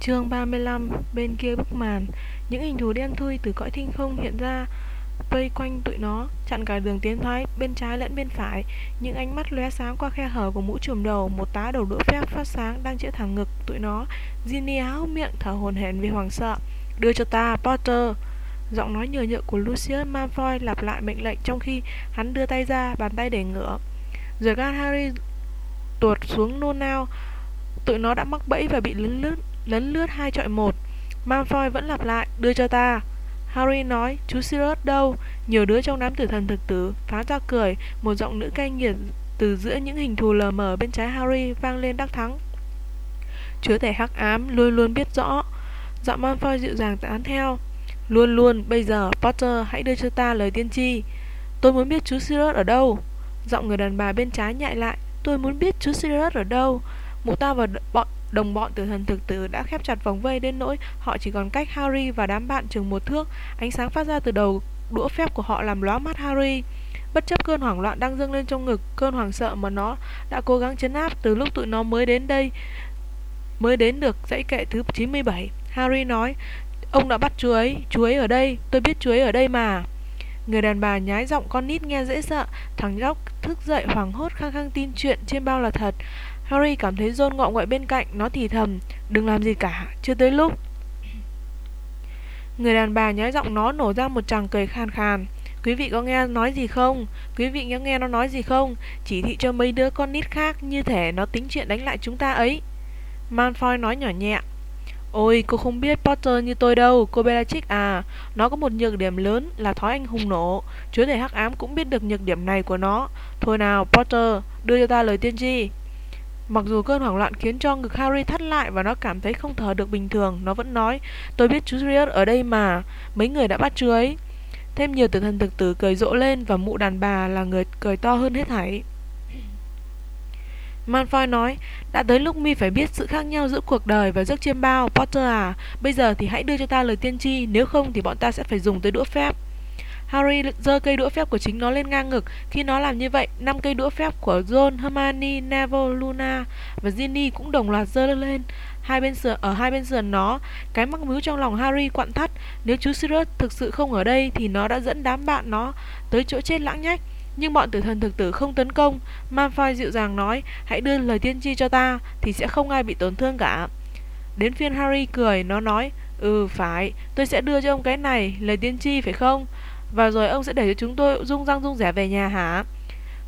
Chương 35 Bên kia bức màn. Những hình thù đen thui từ cõi thinh không hiện ra Vây quanh tụi nó Chặn cả đường tiến thoái Bên trái lẫn bên phải. Những ánh mắt lóe sáng qua khe hở của mũ trùm đầu Một tá đầu đũa phép phát sáng Đang chĩa thẳng ngực tụi nó. Ginny háo miệng thở hồn hển vì hoảng sợ. Đưa cho ta Potter. Giọng nói nhờ nhợ của Lucius Malfoy lặp lại mệnh lệnh trong khi hắn đưa tay ra, bàn tay để ngửa. Rồi gan Harry tuột xuống nôn nao. Tụi nó đã mắc bẫy và bị lấn lướt, lấn lướt hai chọi một. Malfoy vẫn lặp lại, đưa cho ta. Harry nói, chú Sirius đâu? Nhiều đứa trong đám tử thần thực tử phá ra cười, một giọng nữ cay nghiệt từ giữa những hình thù lờ mờ bên trái Harry vang lên đắc thắng. Chúa tể hắc ám luôn luôn biết rõ. Giọng Malfoy dịu dàng tán theo. Luôn luôn, bây giờ, Potter, hãy đưa cho ta lời tiên tri. Tôi muốn biết chú Sirius ở đâu. Giọng người đàn bà bên trái nhại lại. Tôi muốn biết chú Sirius ở đâu. Mụ ta và bọn đồng bọn tử thần thực tử đã khép chặt vòng vây đến nỗi họ chỉ còn cách Harry và đám bạn chừng một thước. Ánh sáng phát ra từ đầu đũa phép của họ làm lóa mắt Harry. Bất chấp cơn hoảng loạn đang dâng lên trong ngực, cơn hoảng sợ mà nó đã cố gắng chấn áp từ lúc tụi nó mới đến đây, mới đến được dãy kệ thứ 97. Harry nói, Ông đã bắt chú ấy, chú ấy ở đây, tôi biết chú ấy ở đây mà. Người đàn bà nhái giọng con nít nghe dễ sợ, thằng nhóc thức dậy hoảng hốt khăng khăng tin chuyện trên bao là thật. Harry cảm thấy John ngọ ngoại bên cạnh, nó thì thầm, đừng làm gì cả, chưa tới lúc. Người đàn bà nhái giọng nó nổ ra một tràng cười khan khan. Quý vị có nghe nói gì không? Quý vị có nghe nó nói gì không? Chỉ thị cho mấy đứa con nít khác như thể nó tính chuyện đánh lại chúng ta ấy. Malfoy nói nhỏ nhẹ. Ôi, cô không biết Potter như tôi đâu, cô Bellatrix à. Nó có một nhược điểm lớn là thói anh hùng nổ. Chúa thể hắc ám cũng biết được nhược điểm này của nó. Thôi nào, Potter, đưa cho ta lời tiên tri. Mặc dù cơn hoảng loạn khiến cho ngực Harry thắt lại và nó cảm thấy không thở được bình thường, nó vẫn nói, tôi biết chú Sirius ở đây mà, mấy người đã bắt chú ấy. Thêm nhiều tử thần thực tử cười rộ lên và mụ đàn bà là người cười to hơn hết thảy. Malfoy nói, đã tới lúc mi phải biết sự khác nhau giữa cuộc đời và giấc chiêm bao, Potter à. Bây giờ thì hãy đưa cho ta lời tiên tri, nếu không thì bọn ta sẽ phải dùng tới đũa phép. Harry giơ cây đũa phép của chính nó lên ngang ngực. Khi nó làm như vậy, năm cây đũa phép của Ron, Hermione, Neville, Luna và Ginny cũng đồng loạt giơ lên. Hai bên sườn ở hai bên sườn nó, cái mắc mếu trong lòng Harry quặn thắt. Nếu chú Sirius thực sự không ở đây thì nó đã dẫn đám bạn nó tới chỗ chết lãng nhách. Nhưng bọn tử thần thực tử không tấn công Malfoy dịu dàng nói Hãy đưa lời tiên tri cho ta Thì sẽ không ai bị tổn thương cả Đến phiên Harry cười Nó nói Ừ phải Tôi sẽ đưa cho ông cái này Lời tiên tri phải không và rồi ông sẽ để cho chúng tôi rung răng rung rẻ về nhà hả?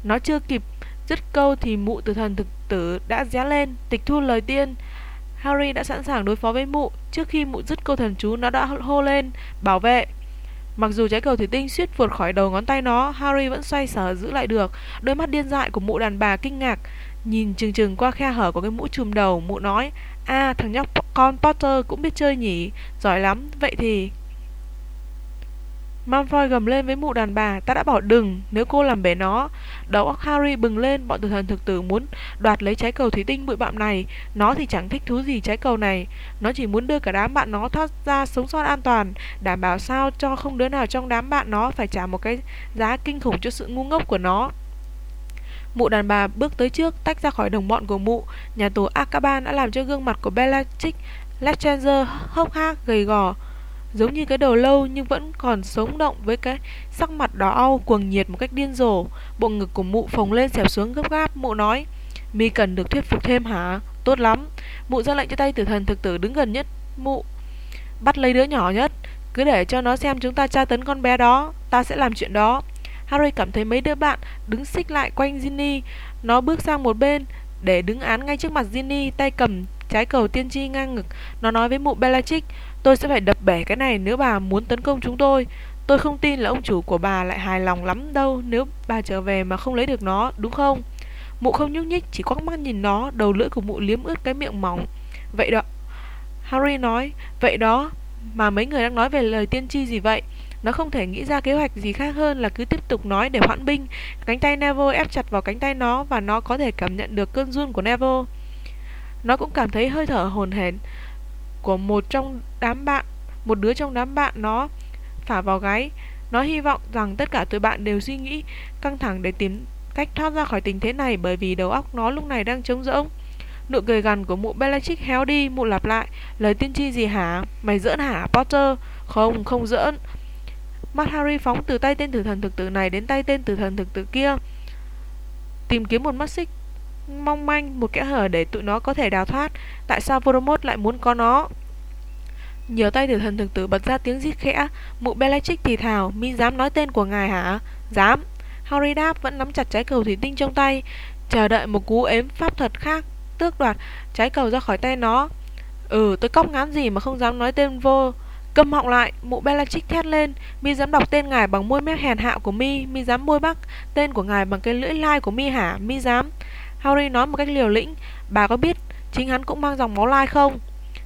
Nó chưa kịp dứt câu Thì mụ tử thần thực tử đã ré lên Tịch thu lời tiên. Harry đã sẵn sàng đối phó với mụ Trước khi mụ dứt câu thần chú Nó đã hô lên Bảo vệ. Mặc dù trái cầu thủy tinh suýt vượt khỏi đầu ngón tay nó, Harry vẫn xoay sở giữ lại được. Đôi mắt điên dại của mụ đàn bà kinh ngạc, nhìn chừng chừng qua khe hở của cái mũ trùm đầu, mụ nói: "A, thằng nhóc con Potter cũng biết chơi nhỉ, giỏi lắm, vậy thì Malfoy gầm lên với mụ đàn bà, ta đã bảo đừng, nếu cô làm bể nó. Đầu óc Harry bừng lên, bọn tử thần thực tử muốn đoạt lấy trái cầu thủy tinh bụi bặm này. Nó thì chẳng thích thú gì trái cầu này. Nó chỉ muốn đưa cả đám bạn nó thoát ra sống sót an toàn, đảm bảo sao cho không đứa nào trong đám bạn nó phải trả một cái giá kinh khủng cho sự ngu ngốc của nó. Mụ đàn bà bước tới trước, tách ra khỏi đồng bọn của mụ. Nhà tù Akaban đã làm cho gương mặt của Bellatrix Lestrange hốc hác, gầy gò giống như cái đầu lâu nhưng vẫn còn sống động với cái sắc mặt đỏ au, cuồng nhiệt một cách điên rồ. Bộ ngực của mụ phồng lên xẹp xuống gấp gáp. Mụ nói, mi cần được thuyết phục thêm hả? Tốt lắm. Mụ ra lệnh cho tay tử thần thực tử đứng gần nhất. Mụ bắt lấy đứa nhỏ nhất. Cứ để cho nó xem chúng ta tra tấn con bé đó. Ta sẽ làm chuyện đó. Harry cảm thấy mấy đứa bạn đứng xích lại quanh ginny. Nó bước sang một bên để đứng án ngay trước mặt ginny, tay cầm trái cầu tiên tri ngang ngực. Nó nói với mụ bellatrix Tôi sẽ phải đập bể cái này nếu bà muốn tấn công chúng tôi. Tôi không tin là ông chủ của bà lại hài lòng lắm đâu nếu bà trở về mà không lấy được nó, đúng không? Mụ không nhúc nhích, chỉ quắc mắt nhìn nó, đầu lưỡi của mụ liếm ướt cái miệng mỏng. Vậy đó, Harry nói, vậy đó, mà mấy người đang nói về lời tiên tri gì vậy? Nó không thể nghĩ ra kế hoạch gì khác hơn là cứ tiếp tục nói để hoãn binh. Cánh tay Neville ép chặt vào cánh tay nó và nó có thể cảm nhận được cơn run của Neville. Nó cũng cảm thấy hơi thở hồn hển của một trong đám bạn một đứa trong đám bạn nó phả vào gáy nó hy vọng rằng tất cả tụi bạn đều suy nghĩ căng thẳng để tìm cách thoát ra khỏi tình thế này bởi vì đầu óc nó lúc này đang trống rỗng Nụ cười gằn của mụ Bellatrix héo đi, mụ lặp lại. Lời tiên tri gì hả? Mày giỡn hả, Potter? Không, không giỡn. Mắt Harry phóng từ tay tên tử thần thực tử này đến tay tên tử thần thực tử kia. Tìm kiếm một mắt xích mong manh, một kẽ hở để tụi nó có thể đào thoát. Tại sao Voldemort lại muốn có nó? Nhiều tay tử thần thực tử bật ra tiếng rít khẽ. Mụ Bellatrix thì thào, mi dám nói tên của ngài hả? Dám. Harry đáp vẫn nắm chặt trái cầu thủy tinh trong tay, chờ đợi một cú ếm pháp thuật khác tước đoạt trái cầu ra khỏi tay nó. Ừ, tôi cóc ngán gì mà không dám nói tên vô. cầm họng lại, mụ Bellatrix thét lên, mi dám đọc tên ngài bằng môi mép hèn hạ của mi, mi dám môi bắc tên của ngài bằng cái lưỡi lai của mi hả? Mi dám? Harry nói một cách liều lĩnh, bà có biết chính hắn cũng mang dòng máu lai không?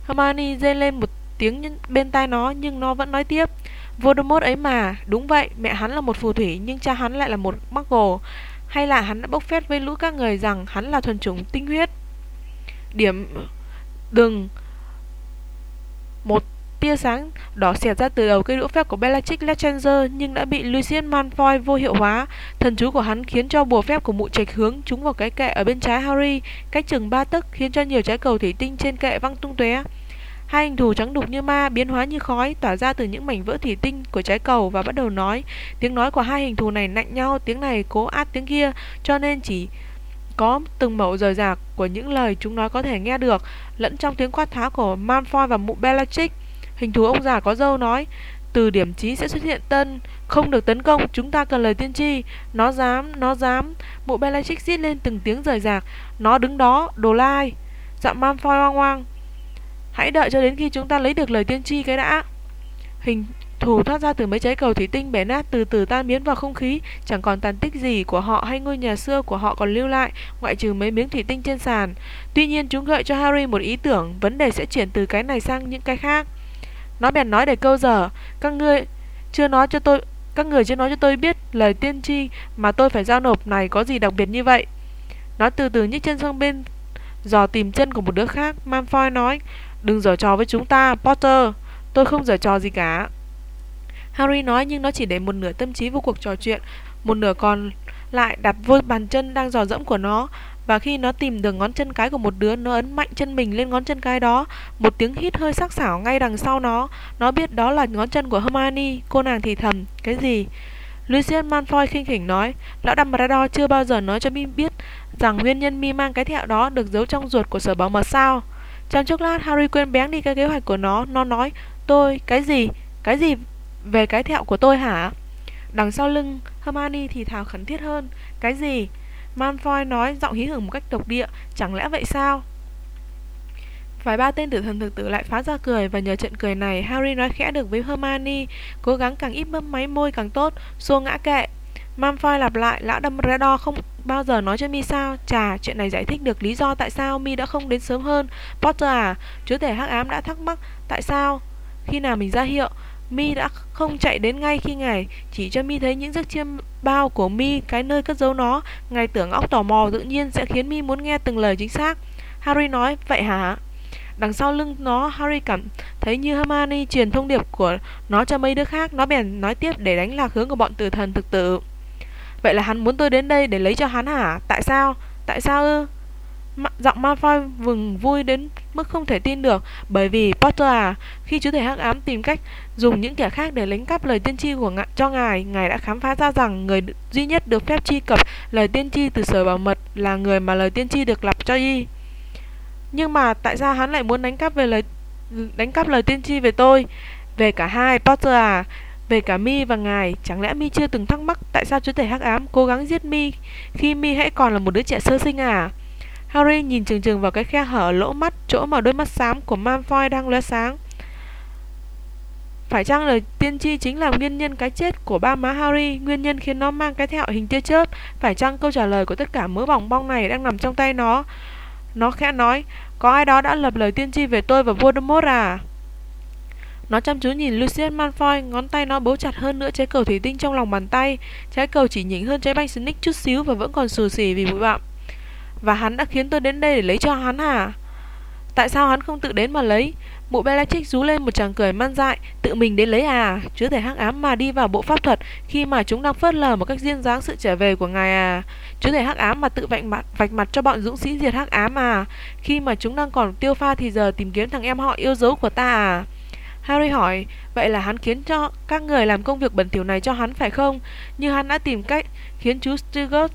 Hermione rên lên một tiếng bên tai nó nhưng nó vẫn nói tiếp. Voldemort ấy mà, đúng vậy, mẹ hắn là một phù thủy nhưng cha hắn lại là một Muggle. Hay là hắn đã bốc phét với lũ các người rằng hắn là thuần chủng tinh huyết? Điểm đừng một tia sáng đỏ xẹt ra từ đầu cây đũa phép của Bellatrix Lestrange nhưng đã bị Lucius Malfoy vô hiệu hóa. Thần chú của hắn khiến cho bùa phép của mụ trạch hướng trúng vào cái kệ ở bên trái Harry, cách chừng ba tấc khiến cho nhiều trái cầu thủy tinh trên kệ văng tung tóe. Hai hình thù trắng đục như ma biến hóa như khói tỏa ra từ những mảnh vỡ thủy tinh của trái cầu và bắt đầu nói. Tiếng nói của hai hình thù này nạnh nhau, tiếng này cố át tiếng kia, cho nên chỉ có từng mẫu rời rạc của những lời chúng nói có thể nghe được, lẫn trong tiếng quát tháo của Malfoy và mụ Bellatrix. Hình thú ông già có dâu nói, từ điểm trí sẽ xuất hiện tân, không được tấn công, chúng ta cần lời tiên tri. Nó dám, nó dám. Mụ Bellatrix giết lên từng tiếng rời rạc. Nó đứng đó, đồ lai. Giọng Malfoy oang oang. Hãy đợi cho đến khi chúng ta lấy được lời tiên tri cái đã. Hình thù thoát ra từ mấy trái cầu thủy tinh bể nát từ từ tan biến vào không khí, chẳng còn tàn tích gì của họ hay ngôi nhà xưa của họ còn lưu lại, ngoại trừ mấy miếng thủy tinh trên sàn. Tuy nhiên chúng gợi cho Harry một ý tưởng, vấn đề sẽ chuyển từ cái này sang những cái khác. Nó bèn nói để câu giờ, các ngươi chưa nói cho tôi các người chưa nói cho tôi biết lời tiên tri mà tôi phải giao nộp này có gì đặc biệt như vậy. Nó từ từ nhích chân sang bên dò tìm chân của một đứa khác. Malfoy nói, đừng giở trò với chúng ta, Potter. Tôi không giở trò gì cả. Harry nói nhưng nó chỉ để một nửa tâm trí vô cuộc trò chuyện, một nửa còn lại đặt vô bàn chân đang dò dẫm của nó. Và khi nó tìm được ngón chân cái của một đứa, nó ấn mạnh chân mình lên ngón chân cái đó. Một tiếng hít hơi sắc sảo ngay đằng sau nó. Nó biết đó là ngón chân của Hermione. Cô nàng thì thầm, cái gì? Lucius Malfoy khinh khỉnh nói, lão Dumbledore chưa bao giờ nói cho mi biết rằng nguyên nhân mi mang cái thẹo đó được giấu trong ruột của sở bảo mật sao? Trong chốc lát, Harry quên bén đi cái kế hoạch của nó. Nó nói, tôi, cái gì? Cái gì về cái thẹo của tôi hả? Đằng sau lưng, Hermione thì thào khẩn thiết hơn. Cái gì? Malfoy nói giọng hí hửng một cách độc địa. Chẳng lẽ vậy sao? Vài ba tên tử thần thực tử lại phá ra cười và nhờ trận cười này, Harry nói khẽ được với Hermione, Cố gắng càng ít mấp máy môi càng tốt, xua ngã kệ Malfoy lặp lại, Lão Dumbledore không bao giờ nói cho mi sao Chà, chuyện này giải thích được lý do tại sao mi đã không đến sớm hơn Potter à Chúa tể hắc ám đã thắc mắc Tại sao Khi nào mình ra hiệu Mi đã không chạy đến ngay khi ngài chỉ cho Mi thấy những chiếc chiêm bao của Mi, cái nơi cất giấu nó. Ngài tưởng óc tò mò tự nhiên sẽ khiến Mi muốn nghe từng lời chính xác. Harry nói, vậy hả? Đằng sau lưng nó, Harry cảm thấy như Hermione truyền thông điệp của nó cho mấy đứa khác. Nó bèn nói tiếp để đánh lạc hướng của bọn tử thần thực tử. Vậy là hắn muốn tôi đến đây để lấy cho hắn hả? Tại sao? Tại sao ư? Giọng Malfoy vừng vui đến mức không thể tin được. Bởi vì Potter à Khi chú thể hắc ám tìm cách dùng những kẻ khác để lấy cắp lời tiên tri của ngài, cho ngài Ngài đã khám phá ra rằng người duy nhất được phép truy cập lời tiên tri từ sở bảo mật Là người mà lời tiên tri được lập cho y. Nhưng mà tại sao hắn lại muốn đánh cắp về lời đánh cắp lời tiên tri về tôi? Về cả hai Potter à về cả Mi và ngài, chẳng lẽ Mi chưa từng thắc mắc tại sao chú thể hắc ám cố gắng giết Mi khi Mi hãy còn là một đứa trẻ sơ sinh à? Harry nhìn chừng chừng vào cái khe hở lỗ mắt chỗ mà đôi mắt xám của Malfoy đang lóe sáng. Phải chăng lời tiên tri chính là nguyên nhân cái chết của ba má Harry, nguyên nhân khiến nó mang cái thẹo hình tia chớp? Phải chăng câu trả lời của tất cả mớ bỏng bong này đang nằm trong tay nó? Nó khẽ nói, có ai đó đã lập lời tiên tri về tôi và Voldemort à? Nó chăm chú nhìn Lucius Malfoy, ngón tay nó bấu chặt hơn nữa trái cầu thủy tinh trong lòng bàn tay. Trái cầu chỉ nhỉnh hơn trái banh Snick chút xíu và vẫn còn sù sỉ vì bụi bặm. Và hắn đã khiến tôi đến đây để lấy cho hắn hả? Tại sao hắn không tự đến mà lấy? Mụ Bellatrix rú lên một tràng cười man dại, tự mình đến lấy à? Chứa thể hắc ám mà đi vào bộ pháp thuật khi mà chúng đang phớt lờ một cách duyên dáng sự trở về của ngài à? Chứa thể hắc ám mà tự vạch mặt, vạch mặt cho bọn dũng sĩ diệt hắc ám à? Khi mà chúng đang còn tiêu pha thì giờ tìm kiếm thằng em họ yêu dấu của ta à? Harry hỏi, vậy là hắn khiến cho các người làm công việc bẩn thỉu này cho hắn phải không? Như hắn đã tìm cách khiến chú Stigert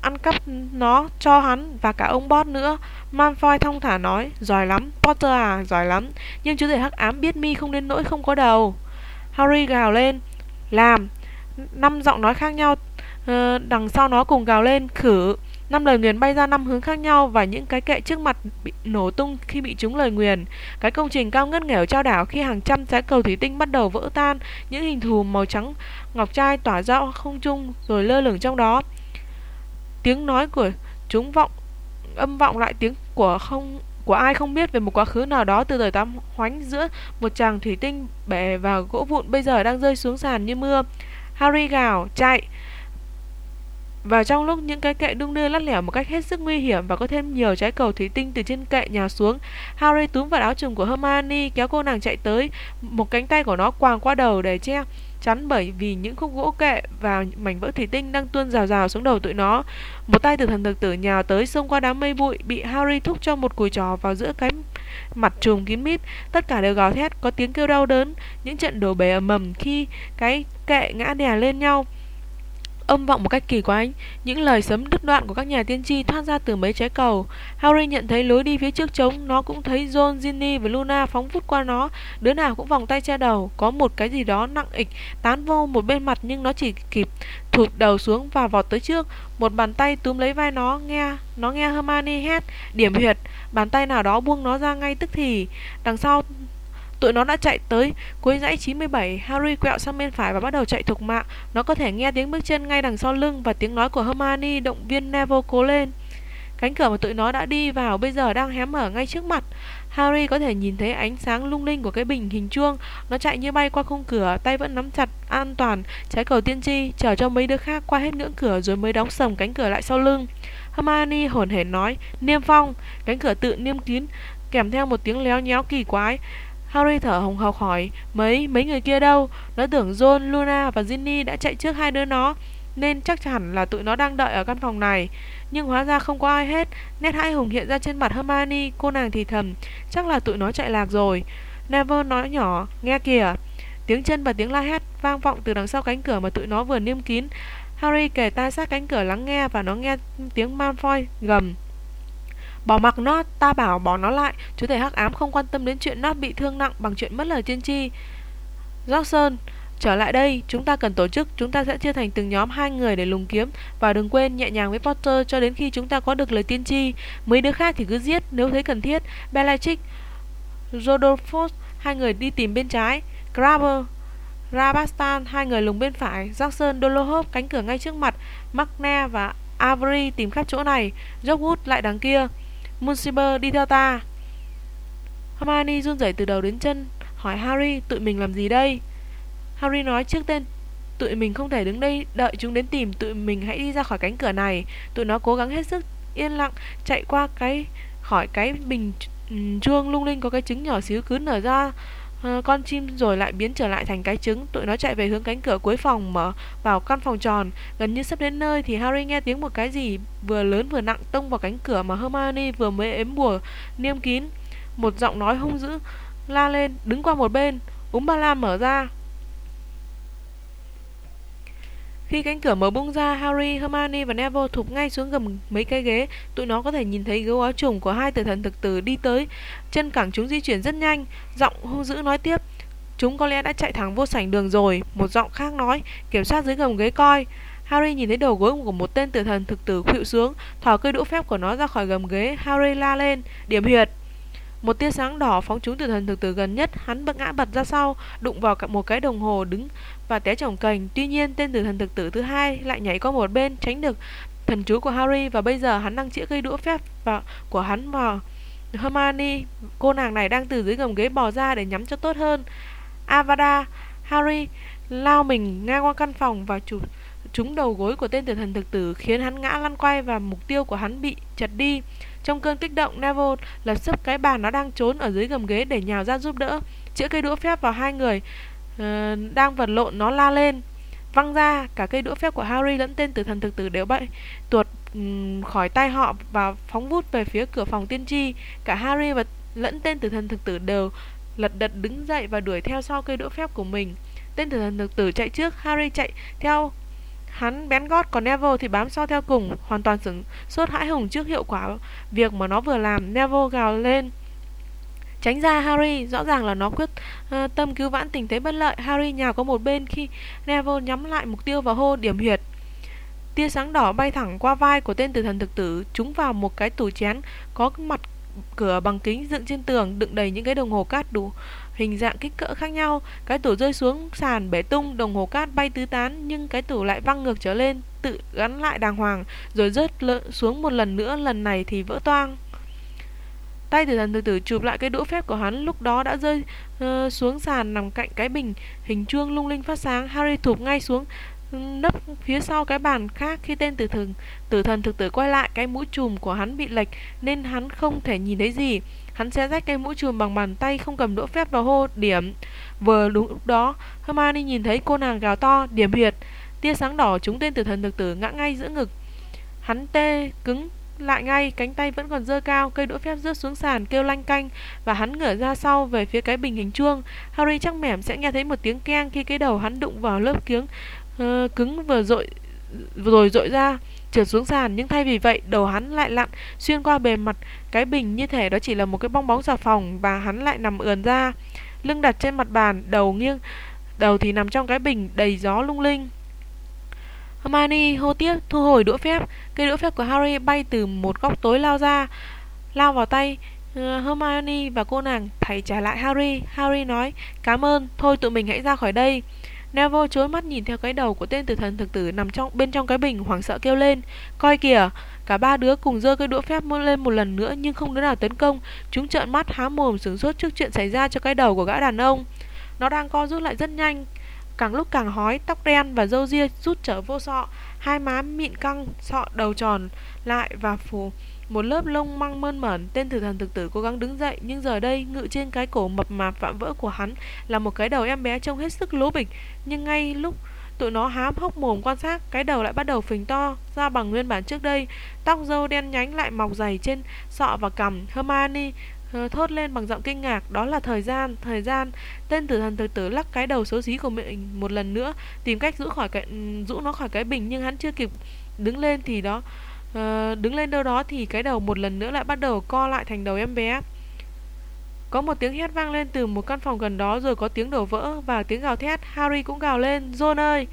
ăn cắp nó cho hắn và cả ông Bot nữa. Malfoy thông thả nói, giỏi lắm, Potter à, giỏi lắm. Nhưng chú thể hắc ám biết mi không đến nỗi không có đầu. Harry gào lên, làm. Năm giọng nói khác nhau, uh, đằng sau nó cùng gào lên, khử. Năm lời nguyền bay ra năm hướng khác nhau và những cái kệ trước mặt bị nổ tung khi bị trúng lời nguyền. Cái công trình cao ngất nghèo trao đảo khi hàng trăm trái cầu thủy tinh bắt đầu vỡ tan, những hình thù màu trắng ngọc trai tỏa ra không trung rồi lơ lửng trong đó. Tiếng nói của chúng vọng âm vọng lại tiếng của không của ai không biết về một quá khứ nào đó từ thời tám hoánh giữa một chàng thủy tinh bể và gỗ vụn bây giờ đang rơi xuống sàn như mưa. Harry gào, chạy. Và trong lúc những cái kệ đung đưa lắt lẻo một cách hết sức nguy hiểm và có thêm nhiều trái cầu thủy tinh từ trên kệ nhà xuống, Harry túm vào áo trùng của Hermione kéo cô nàng chạy tới, một cánh tay của nó quàng qua đầu để che chắn bởi vì những khúc gỗ kệ và mảnh vỡ thủy tinh đang tuôn rào rào xuống đầu tụi nó. Một tay từ thần thực tử nhào tới xông qua đám mây bụi, bị Harry thúc cho một cùi trò vào giữa cái mặt trùm kín mít. Tất cả đều gào thét, có tiếng kêu đau đớn, những trận đổ bể ầm ầm khi cái kệ ngã đè lên nhau âm vọng một cách kỳ quái. Những lời sấm đứt đoạn của các nhà tiên tri thoát ra từ mấy trái cầu. Harry nhận thấy lối đi phía trước trống, nó cũng thấy john, ginny và luna phóng vút qua nó. Đứa nào cũng vòng tay che đầu, có một cái gì đó nặng ịch, tán vô một bên mặt nhưng nó chỉ kịp thụt đầu xuống và vọt tới trước. Một bàn tay túm lấy vai nó, nghe nó nghe hermione hét, điểm huyệt. Bàn tay nào đó buông nó ra ngay tức thì. Đằng sau Tụi nó đã chạy tới cuối dãy 97, Harry quẹo sang bên phải và bắt đầu chạy thục mạng. Nó có thể nghe tiếng bước chân ngay đằng sau lưng và tiếng nói của Hermione động viên Neville cố lên. Cánh cửa mà tụi nó đã đi vào bây giờ đang hé mở ngay trước mặt. Harry có thể nhìn thấy ánh sáng lung linh của cái bình hình chuông. Nó chạy như bay qua khung cửa, tay vẫn nắm chặt an toàn trái cầu tiên tri, chờ cho mấy đứa khác qua hết ngưỡng cửa rồi mới đóng sầm cánh cửa lại sau lưng. Hermione hồn hển nói, niêm phong, cánh cửa tự niêm kín, kèm theo một tiếng léo nhéo kỳ quái. Harry thở hồng hộc hỏi Mấy, mấy người kia đâu? Nó tưởng John, Luna và Ginny đã chạy trước hai đứa nó Nên chắc chắn là tụi nó đang đợi ở căn phòng này. Nhưng hóa ra không có ai hết. Nét hãi hùng hiện ra trên mặt Hermione Cô nàng thì thầm Chắc là tụi nó chạy lạc rồi. Neville nói nhỏ Nghe kìa. Tiếng chân và tiếng la hét vang vọng từ đằng sau cánh cửa mà tụi nó vừa niêm kín. Harry kề tai sát cánh cửa lắng nghe Và nó nghe tiếng Malfoy gầm. Bỏ mặc nó, ta bảo bỏ nó lại. Chú thể hắc ám không quan tâm đến chuyện nó bị thương nặng Bằng chuyện mất lời tiên tri. Jackson Trở lại đây, chúng ta cần tổ chức, chúng ta sẽ chia thành từng nhóm hai người để lùng kiếm. Và đừng quên nhẹ nhàng với Potter cho đến khi chúng ta có được lời tiên tri. Mấy đứa khác thì cứ giết nếu thấy cần thiết. Bellatrix, Rodolphus, hai người đi tìm bên trái, Grabber, Rabastan, hai người lùng bên phải, Jackson, Dolohov, cánh cửa ngay trước mặt, Magna và Avery tìm khắp chỗ này, Rockwood lại đằng kia. Monsignor đi theo ta. Hermione run rẩy từ đầu đến chân, Hỏi Harry, tụi mình làm gì đây? Harry nói, trước tên, Tụi mình không thể đứng đây, đợi chúng đến tìm, Tụi mình hãy đi ra khỏi cánh cửa này. Tụi nó cố gắng hết sức, yên lặng, Chạy qua cái, khỏi cái bình chuông lung linh Có cái trứng nhỏ xíu cứ nở ra. Ờ, con chim rồi lại biến trở lại thành cái trứng. Tụi nó chạy về hướng cánh cửa cuối phòng mở vào căn phòng tròn. Gần như sắp đến nơi thì harry nghe tiếng một cái gì vừa lớn vừa nặng tông vào cánh cửa mà hermione vừa mới ếm bùa, niêm kín. Một giọng nói hung dữ la lên, đứng qua một bên. Úm ba la mở ra. Khi cánh cửa mở bung ra, Harry, Hermione và Neville thụp ngay xuống gầm mấy cái ghế. Tụi nó có thể nhìn thấy gấu áo trùng của hai tử thần thực tử đi tới. Chân cẳng chúng di chuyển rất nhanh. Giọng hung dữ nói tiếp. Chúng có lẽ đã chạy thẳng vô sảnh đường rồi. Một giọng khác nói, kiểm soát dưới gầm ghế coi. Harry nhìn thấy đầu gối của một tên tử thần thực tử khuỵu xuống, thò cây đũa phép của nó ra khỏi gầm ghế. Harry la lên, điểm huyệt. Một tia sáng đỏ phóng trúng từ thần thực tử gần nhất, hắn bật ngã bật ra sau, đụng vào một cái đồng hồ đứng và té chồng cành. Tuy nhiên, tên tử thần thực tử thứ hai lại nhảy qua một bên tránh được thần chú của Harry và bây giờ hắn đang chĩa cây đũa phép và của hắn vào Hermione. Cô nàng này đang từ dưới gầm ghế bò ra để nhắm cho tốt hơn. Avada, Harry lao mình ngang qua căn phòng và chụp trúng đầu gối của tên tử thần thực tử khiến hắn ngã lăn quay và mục tiêu của hắn bị chật đi. Trong cơn kích động, Neville lật sấp cái bàn nó đang trốn ở dưới gầm ghế để nhào ra giúp đỡ. Chữa cây đũa phép vào hai người uh, đang vật lộn nó la lên. Văng ra, cả cây đũa phép của Harry lẫn tên tử thần thực tử đều bay tuột um, khỏi tay họ và phóng vút về phía cửa phòng tiên tri. Cả Harry và lẫn tên tử thần thực tử đều lật đật đứng dậy và đuổi theo sau cây đũa phép của mình. Tên tử thần thực tử chạy trước, Harry chạy theo hắn bén gót còn Neville thì bám sau theo cùng, hoàn toàn sửng sốt hãi hùng trước hiệu quả việc mà nó vừa làm. Neville gào lên Tránh ra Harry, rõ ràng là nó quyết uh, tâm cứu vãn tình thế bất lợi. Harry nhào qua một bên khi Neville nhắm lại mục tiêu và hô điểm huyệt. Tia sáng đỏ bay thẳng qua vai của tên tử thần thực tử, trúng vào một cái tủ chén có mặt cửa bằng kính dựng trên tường đựng đầy những cái đồng hồ cát đủ hình dạng kích cỡ khác nhau. Cái tủ rơi xuống sàn bể tung, đồng hồ cát bay tứ tán nhưng cái tủ lại văng ngược trở lên, tự gắn lại đàng hoàng rồi rớt xuống một lần nữa, lần này thì vỡ toang. Tay tử thần từ từ chụp lại cái đũa phép của hắn lúc đó đã rơi uh, xuống sàn nằm cạnh cái bình hình chuông lung linh phát sáng. Harry thụp ngay xuống nấp phía sau cái bàn khác khi tên tử thần tử thần thực tử quay lại cái mũ chùm của hắn bị lệch nên hắn không thể nhìn thấy gì hắn xé rách cái mũi chùm bằng bàn tay không cầm đũa phép vào hô điểm. Vừa đúng lúc đó hermione nhìn thấy cô nàng gào to điểm huyệt. Tia sáng đỏ trúng tên tử thần thực tử ngã ngay giữa ngực. Hắn tê cứng lại ngay, cánh tay vẫn còn dơ cao, cây đũa phép rớt xuống sàn kêu lanh canh và hắn ngửa ra sau về phía cái bình hình chuông. Harry chắc mẻm sẽ nghe thấy một tiếng keng khi cái đầu hắn đụng vào lớp kiếng uh, cứng vừa dội rồi dội ra trượt xuống sàn, nhưng thay vì vậy, đầu hắn lại lặn xuyên qua bề mặt. Cái bình như thể đó chỉ là một cái bong bóng xà phòng và hắn lại nằm ườn ra, lưng đặt trên mặt bàn, đầu nghiêng, đầu thì nằm trong cái bình đầy gió lung linh. Hermione hô tiếp thu hồi đũa phép. Cây đũa phép của Harry bay từ một góc tối lao ra, lao vào tay ờ, Hermione và cô nàng thầy trả lại Harry. Harry nói, cảm ơn, thôi tụi mình hãy ra khỏi đây. Neville chối mắt nhìn theo cái đầu của tên tử thần thực tử nằm trong, bên trong cái bình, hoảng sợ kêu lên. Coi kìa, cả ba đứa cùng giơ cái đũa phép lên một lần nữa nhưng không đứa nào tấn công. Chúng trợn mắt há mồm sửng sốt trước chuyện xảy ra cho cái đầu của gã đàn ông. Nó đang co rút lại rất nhanh. Càng lúc càng hói, tóc đen và râu ria rút trở vô sọ. Hai má mịn căng, sọ đầu tròn lại và phủ một lớp lông măng mơn mởn, tên tử thần thực tử cố gắng đứng dậy, nhưng giờ đây, ngự trên cái cổ mập mạp vạm vỡ của hắn là một cái đầu em bé trông hết sức lố bịch. Nhưng ngay lúc tụi nó hám hốc mồm quan sát, cái đầu lại bắt đầu phình to, ra bằng nguyên bản trước đây. Tóc râu đen nhánh lại mọc dày trên sọ và cằm. Hermione ờ, thốt lên bằng giọng kinh ngạc, đó là thời gian thời gian. Tên tử thần thực tử lắc cái đầu xấu xí của mình một lần nữa, tìm cách rũ khỏi cái ừ, rũ nó khỏi cái bình, nhưng hắn chưa kịp đứng lên thì đó uh, đứng lên đâu đó thì cái đầu một lần nữa lại bắt đầu co lại thành đầu em bé. Có một tiếng hét vang lên từ một căn phòng gần đó rồi có tiếng đổ vỡ và tiếng gào thét. Harry cũng gào lên john ơi!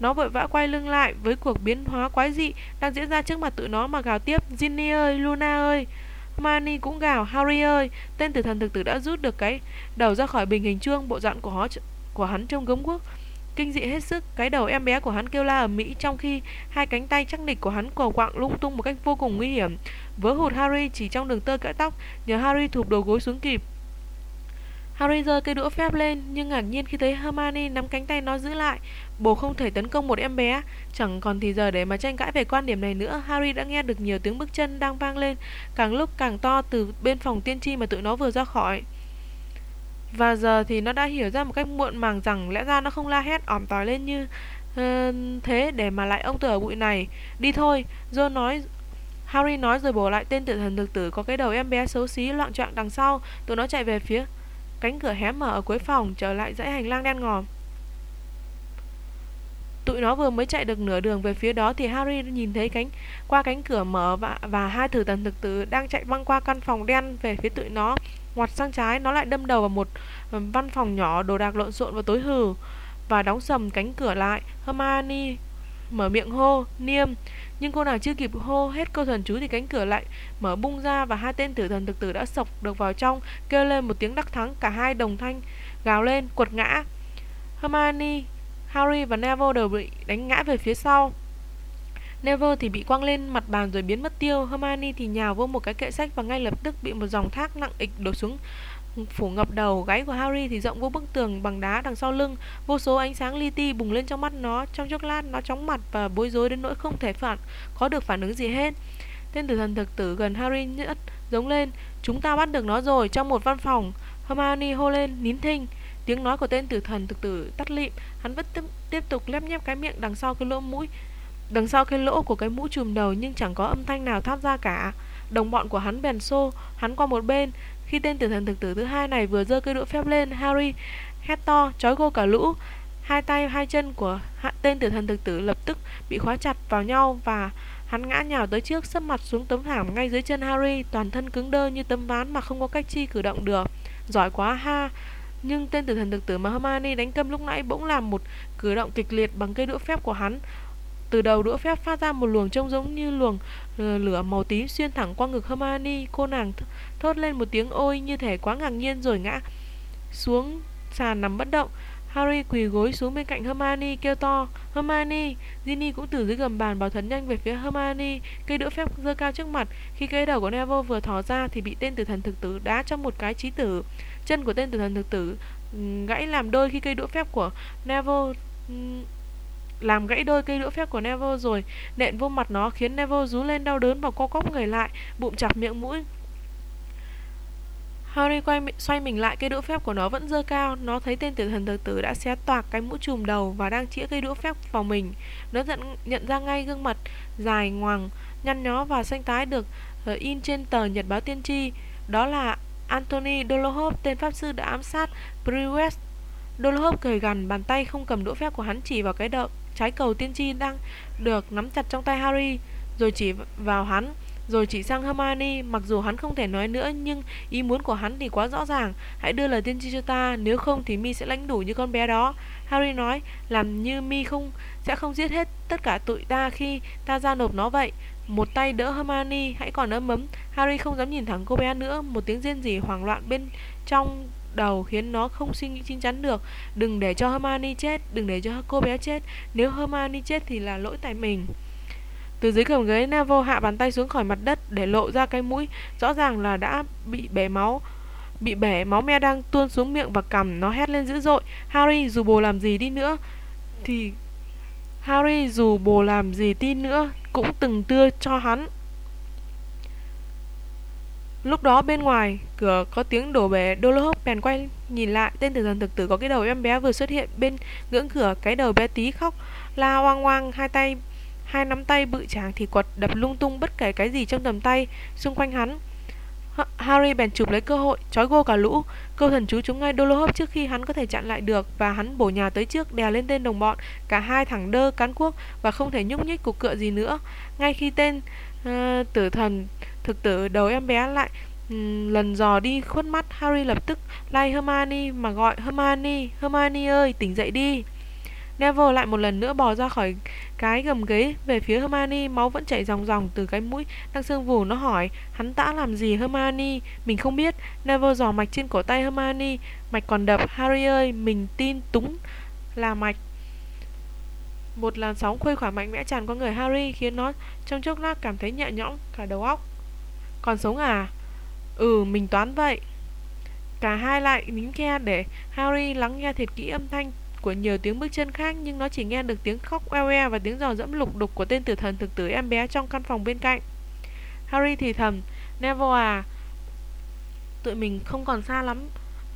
Nó vội vã quay lưng lại với cuộc biến hóa quái dị đang diễn ra trước mặt tụi nó mà gào tiếp ginny ơi luna ơi! Mani cũng gào Harry ơi! Tên tử thần thực tử đã rút được cái đầu ra khỏi bình hình chuông bộ dạng của họ của hắn trông gấm quốc Kinh dị hết sức, cái đầu em bé của hắn kêu la ở Mỹ trong khi hai cánh tay chắc nịch của hắn quờ quạng lung tung một cách vô cùng nguy hiểm. Vớ hụt Harry chỉ trong đường tơ cỡ tóc, nhờ Harry thụp đầu gối xuống kịp. Harry giơ cây đũa phép lên, nhưng ngạc nhiên khi thấy Hermione nắm cánh tay nó giữ lại. Bồ không thể tấn công một em bé, chẳng còn thì giờ để mà tranh cãi về quan điểm này nữa. Harry đã nghe được nhiều tiếng bước chân đang vang lên, càng lúc càng to từ bên phòng tiên tri mà tụi nó vừa ra khỏi. Và giờ thì nó đã hiểu ra một cách muộn màng rằng lẽ ra nó không la hét ỏm tỏi lên như uh, thế để mà lại ông tử ở bụi này. Đi thôi, John nói Harry nói rồi bổ lại tên tử thần thực tử có cái đầu em bé xấu xí loạn trọng đằng sau. Tụi nó chạy về phía cánh cửa hé mở ở cuối phòng trở lại dãy hành lang đen ngòm. Tụi nó vừa mới chạy được nửa đường về phía đó thì Harry nhìn thấy cánh qua cánh cửa mở và, và hai thử thần thực tử đang chạy băng qua căn phòng đen về phía tụi nó. Ngoặt sang trái nó lại đâm đầu vào một ờ, văn phòng nhỏ đồ đạc lộn xộn và tối hừ và đóng sầm cánh cửa lại. Hermione mở miệng hô, niêm. Nhưng cô nàng chưa kịp hô hết câu thần chú thì cánh cửa lại mở bung ra và hai tên tử thần thực tử đã sộc được vào trong, kêu lên một tiếng đắc thắng, cả hai đồng thanh gào lên, quật ngã. Hermione, Harry và Neville đều bị đánh ngã về phía sau. Neville thì bị quăng lên mặt bàn rồi biến mất tiêu. Hermione thì nhào vô một cái kệ sách và ngay lập tức bị một dòng thác nặng ịch đổ xuống phủ ngập đầu. Gáy của Harry thì rộng vô bức tường bằng đá đằng sau lưng. Vô số ánh sáng li ti bùng lên trong mắt nó. Trong chốc lát nó chóng mặt và bối rối đến nỗi không thể phản có được phản ứng gì hết. Tên tử thần thực tử gần Harry nhất giống lên. Chúng ta bắt được nó rồi trong một văn phòng. Hermione hô lên nín thinh. Tiếng nói của tên tử thần thực tử tắt lịm. Hắn vẫn tiếp, tiếp tục lép nhép cái miệng đằng sau cái lỗ mũi. Đằng sau cái lỗ của cái mũ trùm đầu Nhưng chẳng có âm thanh nào thoát ra cả. Đồng bọn của hắn bèn xô, Hắn qua một bên. Khi tên tử thần thực tử thứ hai này vừa giơ cây đũa phép lên, Harry hét to chói cô cả lũ. Hai tay, hai chân của tên tử thần thực tử lập tức bị khóa chặt vào nhau Và hắn ngã nhào tới trước, sấp mặt xuống tấm thảm ngay dưới chân Harry, Toàn thân cứng đơ như tấm ván mà không có cách chi cử động được. Giỏi quá ha! Nhưng tên tử thần thực tử mà Hermione đánh câm lúc nãy bỗng làm một cử động kịch liệt bằng cây đũa phép của hắn từ đầu đũa phép phát ra một luồng trông giống như luồng ờ, lửa màu tím xuyên thẳng qua ngực Hermione. Cô nàng thốt lên một tiếng ôi như thể quá ngạc nhiên rồi ngã xuống sàn nằm bất động. Harry quỳ gối xuống bên cạnh Hermione, kêu to, Hermione Ginny cũng từ dưới gầm bàn bảo thần nhanh về phía Hermione, Cây đũa phép giơ cao trước mặt Khi cây đầu của Neville vừa thò ra Thì bị tên tử thần thực tử đá trong một cái trí tử Chân của tên tử thần thực tử gãy làm đôi khi cây đũa phép của Neville làm gãy đôi cây đũa phép của Neville rồi. Nện vô mặt nó khiến Neville rú lên đau đớn và co cóp người lại bụng chặt miệng mũi. Harry quay xoay mình lại cây đũa phép của nó vẫn dơ cao. Nó thấy tên tử thần thực tử đã xé toạc cái mũ trùm đầu Và đang chĩa cây đũa phép vào mình. Nó nhận, nhận ra ngay gương mặt dài ngoằng Nhăn nhó và xanh tái được ờ, in trên tờ nhật báo tiên tri. Đó là Anthony Dolohov Tên pháp sư đã ám sát Brewest Dolohov cười gằn Bàn tay không cầm đũa phép của hắn chỉ vào cái đậu trái cầu tiên tri đang được nắm chặt trong tay Harry, Rồi chỉ vào hắn, rồi chỉ sang Hermione. Mặc dù hắn không thể nói nữa, Nhưng ý muốn của hắn thì quá rõ ràng. Hãy đưa lời tiên tri cho ta, Nếu không thì mi sẽ lãnh đủ như con bé đó. Harry nói, Làm như mi không, sẽ không giết hết tất cả tụi ta Khi ta ra nộp nó vậy. Một tay đỡ Hermione, Hãy còn ấm ấm. Harry không dám nhìn thẳng cô bé nữa. Một tiếng rên rỉ hoảng loạn bên trong đầu khiến nó không suy nghĩ chín chắn được Đừng để cho Hermione chết Đừng để cho cô bé chết Nếu Hermione chết thì là lỗi tại mình từ dưới cầm ghế Neville hạ bàn tay xuống khỏi mặt đất để lộ ra cái mũi, rõ ràng là đã bị bể máu. Bị bể, máu me đang tuôn xuống miệng và cằm, nó hét lên dữ dội. Harry, dù bồ làm gì đi nữa, thì... Harry, dù bồ làm gì đi nữa, cũng từng tưa cho hắn. Lúc đó bên ngoài, cửa có tiếng đổ bể, Dolores bèn quay nhìn lại, tên tử thần thực tử có cái đầu em bé vừa xuất hiện bên ngưỡng cửa, cái đầu bé tí khóc, la oang oang, hai tay Hai nắm tay bự tráng thì quật đập lung tung bất kể cái gì trong tầm tay xung quanh hắn. Harry bèn chụp lấy cơ hội, trói gô cả lũ. Câu thần chú chúng ngay Dolohov trước khi hắn có thể chặn lại được và hắn bổ nhà tới trước đè lên tên đồng bọn. Cả hai thẳng đơ cán cuốc và không thể nhúc nhích cục cựa gì nữa. Ngay khi tên uh, tử thần thực tử đầu em bé lại ừ, lần dò đi khuất mắt, Harry lập tức lai Hermione mà gọi Hermione, Hermione ơi, tỉnh dậy đi. Neville lại một lần nữa bò ra khỏi cái gầm ghế về phía Hermione, máu vẫn chảy ròng ròng từ cái mũi đang sưng vù nó hỏi, hắn tã làm gì Hermione? Mình không biết. Neville dò mạch trên cổ tay Hermione, mạch còn đập, Harry ơi, mình tin túng là mạch. Một làn sóng khuây khỏa mạnh mẽ tràn qua người Harry khiến nó trong chốc lát cảm thấy nhẹ nhõm cả đầu óc. Còn sống à? Ừ, mình toán vậy. Cả hai lại nín khe để Harry lắng nghe thiệt kỹ âm thanh của nhiều tiếng bước chân khác nhưng nó chỉ nghe được tiếng khóc oe oe và tiếng giò dẫm lục đục của tên tử thần thực tử em bé trong căn phòng bên cạnh. Harry thì thầm, Neville à, tụi mình không còn xa lắm,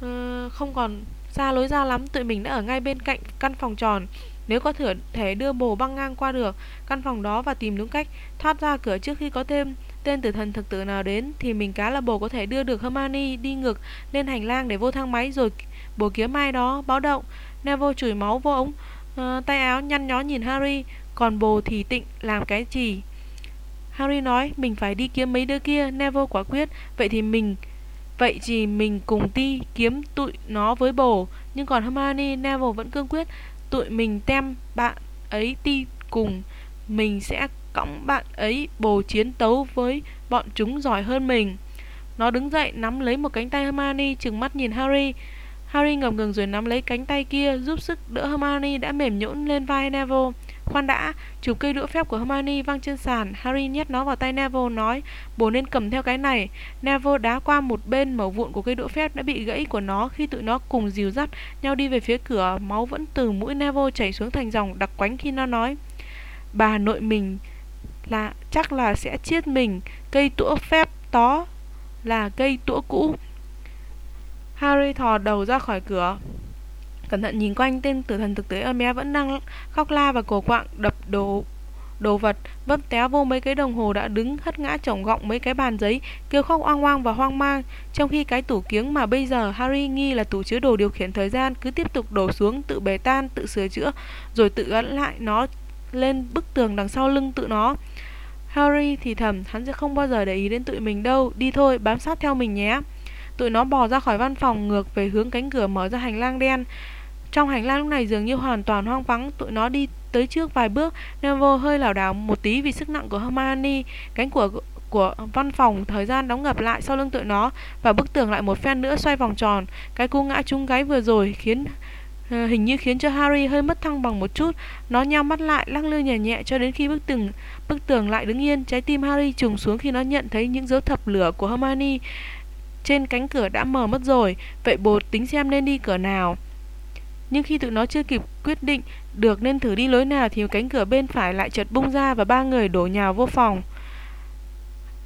uh, không còn xa lối ra lắm, tụi mình đã ở ngay bên cạnh căn phòng tròn. Nếu có thể đưa bồ băng ngang qua được căn phòng đó và tìm đúng cách thoát ra cửa trước khi có thêm tên tử thần thực tử nào đến thì mình cá là bồ có thể đưa được Hermione đi ngược lên hành lang để vô thang máy rồi bồ kiếm ai đó báo động. Neville chửi máu vô ống uh, tay áo nhăn nhó nhìn Harry Còn bồ thì tịnh làm cái gì? Harry nói mình phải đi kiếm mấy đứa kia. Neville quả quyết Vậy thì mình Vậy thì mình cùng đi kiếm tụi nó với bồ. Nhưng còn Hermione Neville vẫn cương quyết Tụi mình tem bạn ấy đi cùng Mình sẽ cõng bạn ấy bồ chiến tấu với bọn chúng giỏi hơn mình Nó đứng dậy nắm lấy một cánh tay Hermione Trừng mắt nhìn Harry Harry ngập ngừng rồi nắm lấy cánh tay kia giúp sức đỡ Hermione đã mềm nhũn lên vai Neville. Khoan đã, chụp cây đũa phép của Hermione văng trên sàn, Harry nhét nó vào tay Neville nói, bố nên cầm theo cái này. Neville đá qua một bên mẩu vụn của cây đũa phép đã bị gãy của nó khi tụi nó cùng dìu dắt nhau đi về phía cửa, máu vẫn từ mũi Neville chảy xuống thành dòng đặc quánh khi nó nói, bà nội mình là chắc là sẽ chiết mình cây tũa phép tó là cây tũa cũ. Harry thò đầu ra khỏi cửa. Cẩn thận nhìn quanh, tên tử thần thực tế ở mé vẫn đang khóc la và cổ quạng, đập đồ đồ vật vấp té vô mấy cái đồng hồ đã đứng, hất ngã chồng gọng mấy cái bàn giấy, kêu khóc oang oang và hoang mang. Trong khi cái tủ kiếng mà bây giờ harry nghi là tủ chứa đồ điều khiển thời gian, cứ tiếp tục đổ xuống, tự bể tan, tự sửa chữa, rồi tự gắn lại nó lên bức tường đằng sau lưng tự nó harry thì thầm hắn sẽ không bao giờ để ý đến tụi mình đâu. Đi thôi bám sát theo mình nhé. Tụi nó bò ra khỏi văn phòng ngược về hướng cánh cửa mở ra hành lang đen. Trong hành lang lúc này dường như hoàn toàn hoang vắng, tụi nó đi tới trước vài bước, Neville hơi lảo đảo một tí vì sức nặng của Hermione, cánh của của văn phòng thời gian đóng ngập lại sau lưng tụi nó và bức tường lại một phen nữa xoay vòng tròn. Cái cú ngã trúng gáy vừa rồi khiến Ờ, hình như khiến cho Harry hơi mất thăng bằng một chút. Nó nhao mắt lại, lắc lư nhẹ nhẹ cho đến khi bức tường bức tường lại đứng yên. Trái tim Harry trùng xuống khi nó nhận thấy những dấu thập lửa của Hermione trên cánh cửa đã mở mất rồi. Vậy bột tính xem nên đi cửa nào. Nhưng khi tụi nó chưa kịp quyết định được nên thử đi lối nào thì cánh cửa bên phải lại chợt bung ra và ba người đổ nhào vô phòng.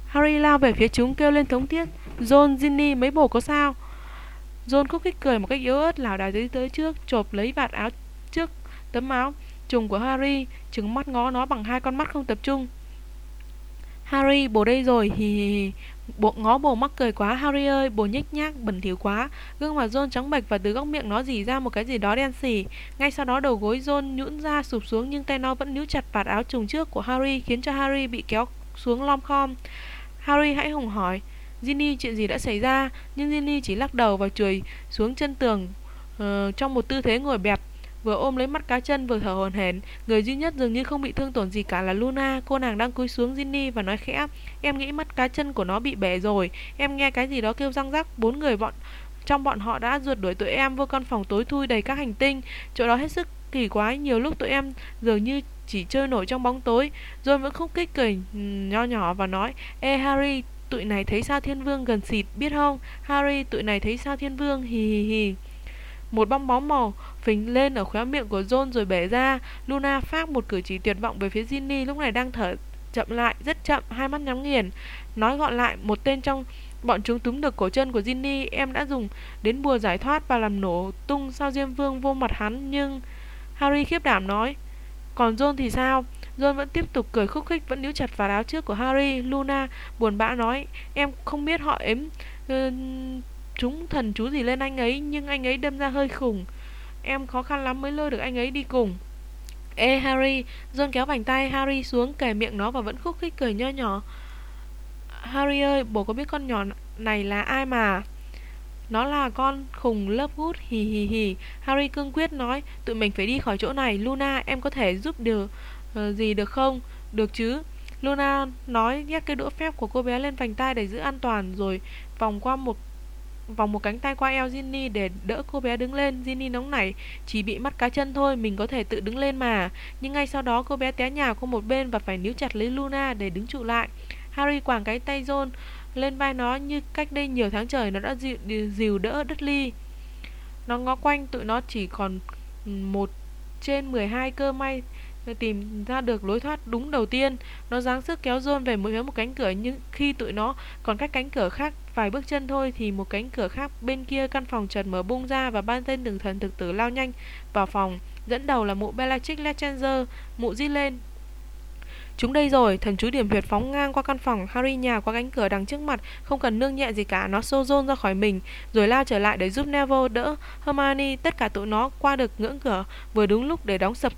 Harry lao về phía chúng kêu lên thống thiết. John, Ginny, mấy bồ có sao? John khúc khích cười một cách yếu ớt lảo đảo dưới tới trước, chộp lấy vạt áo trước tấm áo trùng của Harry, trừng mắt ngó nó bằng hai con mắt không tập trung. Harry, bồ đây rồi, hì hì hì. Bộ ngó bồ mắc cười quá Harry ơi Bồ nhếch nhác bẩn thỉu quá Gương mặt John trắng bệch và từ góc miệng nó dì ra một cái gì đó đen xỉ Ngay sau đó đầu gối John nhũn ra sụp xuống Nhưng tay nó vẫn níu chặt vạt áo trùng trước của Harry Khiến cho Harry bị kéo xuống lom khom Harry hãy hùng hỏi Ginny chuyện gì đã xảy ra? Nhưng Ginny chỉ lắc đầu và chùi xuống chân tường uh, Trong một tư thế ngồi bẹp vừa ôm lấy mắt cá chân vừa thở hổn hển. Người duy nhất dường như không bị thương tổn gì cả là luna. Cô nàng đang cúi xuống ginny và nói khẽ em nghĩ mắt cá chân của nó bị bể rồi. Em nghe cái gì đó kêu răng rắc. Bốn người bọn trong bọn họ đã rượt đuổi tụi em vô căn phòng tối thui đầy các hành tinh. Chỗ đó hết sức kỳ quái nhiều lúc tụi em dường như chỉ chơi nổi trong bóng tối. Rồi vẫn khúc kích cười ừ, nho nhỏ và nói ê harry tụi này thấy sao thiên vương gần xịt biết không harry tụi này thấy sao thiên vương hì hì hì một bong bóng màu phình lên ở khóe miệng của John rồi bể ra. Luna phát một cử chỉ tuyệt vọng về phía Ginny lúc này đang thở chậm lại, rất chậm, hai mắt nhắm nghiền. Nói gọn lại, một tên trong bọn chúng túm được cổ chân của Ginny, em đã dùng đến bùa giải thoát và làm nổ tung sao Diêm Vương vô mặt hắn, nhưng... Harry khiếp đảm nói, còn John thì sao? John vẫn tiếp tục cười khúc khích vẫn níu chặt vào áo trước của Harry. Luna buồn bã nói, em không biết họ ếm ờ, uh, chúng thần chú gì lên anh ấy, nhưng anh ấy đâm ra hơi khủng. Em khó khăn lắm mới lôi được anh ấy đi cùng Ê Harry John kéo vành tay Harry xuống kề miệng nó và vẫn khúc khích cười nho nhỏ Harry ơi bố có biết con nhỏ này là ai mà Nó là con khùng hút." hì hì hì Harry cương quyết nói Tụi mình phải đi khỏi chỗ này Luna em có thể giúp được Ờ, gì được không Được chứ Luna nói nhét cây đũa phép của cô bé lên vành tay để giữ an toàn Rồi vòng qua một vòng một cánh tay qua eo Ginny để đỡ cô bé đứng lên. Ginny nóng nảy, chỉ bị mắt cá chân thôi, mình có thể tự đứng lên mà. Nhưng ngay sau đó cô bé té nhào qua một bên và phải níu chặt lấy Luna để đứng trụ lại. Harry quàng cái tay John lên vai nó như cách đây nhiều tháng trời nó đã dịu, dìu đỡ đất ly. Nó ngó quanh tụi nó chỉ còn ừ, một trên 12 cơ may tìm ra được lối thoát đúng đầu tiên. Nó giáng sức kéo John về mỗi một cánh cửa nhưng khi tụi nó còn cách cánh cửa khác vài bước chân thôi thì một cánh cửa khác bên kia căn phòng chợt mở bung ra và ban tên đường thần thực tử lao nhanh vào phòng. Dẫn đầu là mụ Bellatrix Lestrange, mụ di lên. Chúng đây rồi, thần chú điểm huyệt phóng ngang qua căn phòng, Harry nhà qua cánh cửa đằng trước mặt, không cần nương nhẹ gì cả, nó xô rôn ra khỏi mình, rồi lao trở lại để giúp Neville đỡ Hermione, tất cả tụi nó qua được ngưỡng cửa, vừa đúng lúc để đóng sập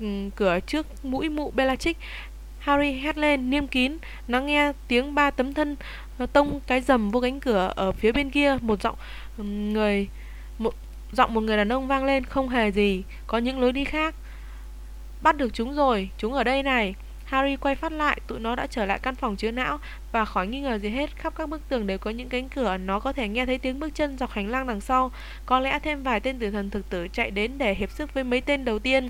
Ừ, cửa trước mũi mụ Bellatrix. Harry hét lên, niêm kín, nó nghe tiếng ba tấm thân tông cái dầm vô cánh cửa ở phía bên kia. Một giọng ừ, người một giọng một người đàn ông vang lên không hề gì có những lối đi khác. Bắt được chúng rồi chúng ở đây này. Harry quay phát lại, tụi nó đã trở lại căn phòng chứa não và khỏi nghi ngờ gì hết, khắp các bức tường đều có những cánh cửa, nó có thể nghe thấy tiếng bước chân dọc hành lang đằng sau. Có lẽ thêm vài tên tử thần thực tử chạy đến để hiệp sức với mấy tên đầu tiên.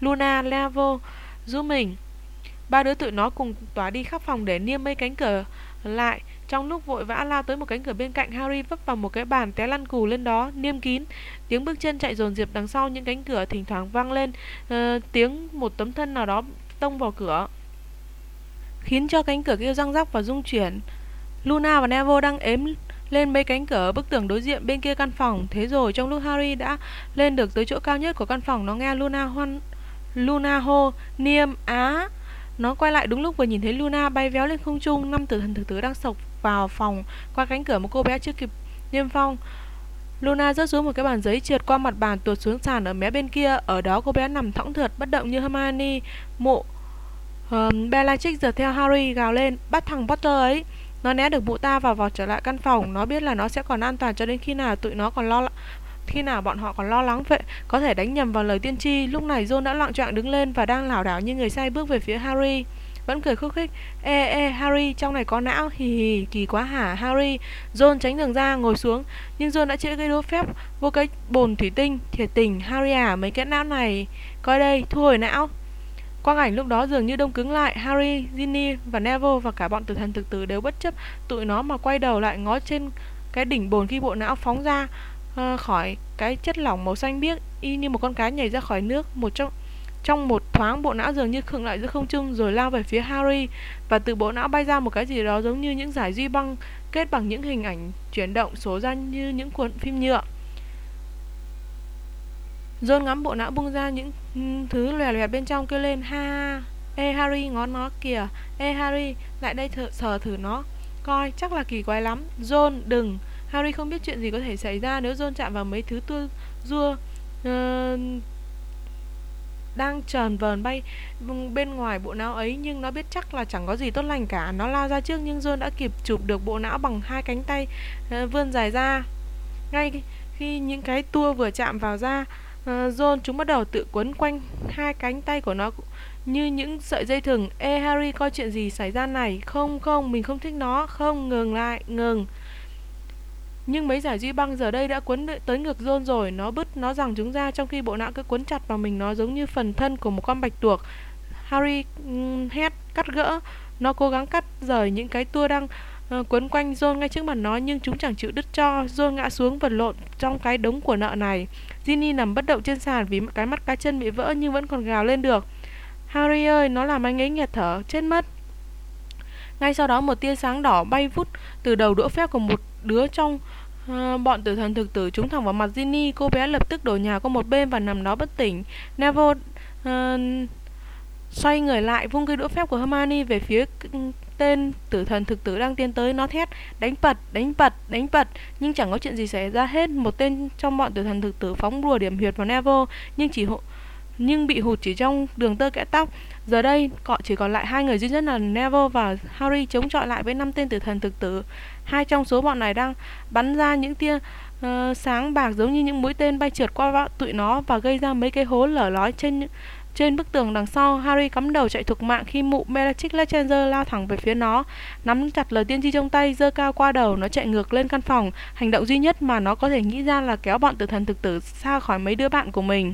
Luna, Lavo, giúp mình. Ba đứa tụi nó cùng tỏa đi khắp phòng để niêm mấy cánh cửa lại. Trong lúc vội vã lao tới một cánh cửa bên cạnh, Harry vấp vào một cái bàn té lăn cù lên đó, niêm kín. Tiếng bước chân chạy dồn dịp đằng sau những cánh cửa thỉnh thoảng vang lên, uh, tiếng một tấm thân nào đó tông vào cửa khiến cho cánh cửa kêu răng rắc và rung chuyển. Luna và Neville đang ếm lên mấy cánh cửa bức tường đối diện bên kia căn phòng. Thế rồi trong lúc Harry đã lên được tới chỗ cao nhất của căn phòng, nó nghe Luna hoan Luna hô Niêm Á. Nó quay lại đúng lúc vừa nhìn thấy Luna bay véo lên không trung, năm tử thần thực tử đang sộc vào phòng qua cánh cửa một cô bé chưa kịp niêm phong. Luna rớt xuống một cái bàn giấy trượt qua mặt bàn tuột xuống sàn ở mé bên kia. Ở đó cô bé nằm thõng thượt bất động như Hermione. Mộ Um, Bellatrix dựa theo Harry gào lên bắt thằng Potter ấy. Nó né được mụ ta và vọt trở lại căn phòng. Nó biết là nó sẽ còn an toàn cho đến khi nào tụi nó còn lo khi nào bọn họ còn lo lắng vậy. Có thể đánh nhầm vào lời tiên tri. Lúc này John đã loạn choạng đứng lên và đang lảo đảo như người say bước về phía Harry. Vẫn cười khúc khích. Ê ê harry trong này có não. Hì hì kỳ quá hả harry? John tránh đường ra ngồi xuống. Nhưng john đã chĩa cây đũa phép vô cái bồn thủy tinh. Thiệt tình harry à mấy cái não này. Coi đây thu hồi não quang ảnh lúc đó dường như đông cứng lại harry ginny và neville và cả bọn tử thần thực tử đều bất chấp tụi nó mà quay đầu lại ngó trên cái đỉnh bồn khi bộ não phóng ra uh, khỏi cái chất lỏng màu xanh biếc y như một con cá nhảy ra khỏi nước một trong trong một thoáng bộ não dường như khựng lại giữa không trung rồi lao về phía Harry và từ bộ não bay ra một cái gì đó giống như những giải duy băng kết bằng những hình ảnh chuyển động số ra như những cuộn phim nhựa. John ngắm bộ não bung ra những thứ lòe lòe bên trong kêu lên ha Ê Harry ngó nó kìa Ê Harry lại đây thử, sờ thử nó Coi chắc là kỳ quái lắm John đừng Harry không biết chuyện gì có thể xảy ra nếu John chạm vào mấy thứ tua rua ờ, uh, đang trờn vờn bay bên ngoài bộ não ấy nhưng nó biết chắc là chẳng có gì tốt lành cả. Nó lao ra trước nhưng John đã kịp chụp được bộ não bằng hai cánh tay uh, vươn dài ra. Ngay khi những cái tua vừa chạm vào da, Ờ, John chúng bắt đầu tự quấn quanh hai cánh tay của nó như những sợi dây thừng. Ê Harry coi chuyện gì xảy ra này? Không không, mình không thích nó. Không, ngừng lại, ngừng. Nhưng mấy giải duy băng giờ đây đã quấn tới ngực John rồi Nó bứt nó rằng chúng ra Trong khi bộ não cứ quấn chặt vào mình Nó giống như phần thân của một con bạch tuộc Harry um, hét cắt gỡ Nó cố gắng cắt rời những cái tua đang Ờ, quấn quanh John ngay trước mặt nó Nhưng chúng chẳng chịu đứt cho John ngã xuống vật lộn trong cái đống của nợ này Ginny nằm bất động trên sàn Vì cái mắt cá chân bị vỡ nhưng vẫn còn gào lên được Harry ơi, nó làm anh ấy nghẹt thở, chết mất ngay sau đó một tia sáng đỏ bay vút từ đầu đũa phép của một đứa trong uh, bọn tử thần thực tử trúng thẳng vào mặt Ginny. Cô bé lập tức đổ nhà qua một bên và nằm đó bất tỉnh. Neville uh, xoay người lại vung cây đũa phép của Hermione về phía tên tử thần thực tử đang tiến tới nó thét đánh bật đánh bật đánh bật nhưng chẳng có chuyện gì xảy ra hết. Một tên trong bọn tử thần thực tử phóng rùa điểm huyệt vào Neville nhưng chỉ hộ nhưng bị hụt chỉ trong đường tơ kẽ tóc. Giờ đây, họ chỉ còn lại hai người duy nhất là Neville và Harry chống chọi lại với năm tên tử thần thực tử. Hai trong số bọn này đang bắn ra những tia uh, sáng bạc giống như những mũi tên bay trượt qua tụi nó và gây ra mấy cái hố lở lói trên trên bức tường đằng sau, Harry cắm đầu chạy thục mạng khi mụ Bellatrix Lestrange lao thẳng về phía nó, nắm chặt lời tiên tri trong tay, giơ cao qua đầu, nó chạy ngược lên căn phòng. Hành động duy nhất mà nó có thể nghĩ ra là kéo bọn tử thần thực tử xa khỏi mấy đứa bạn của mình.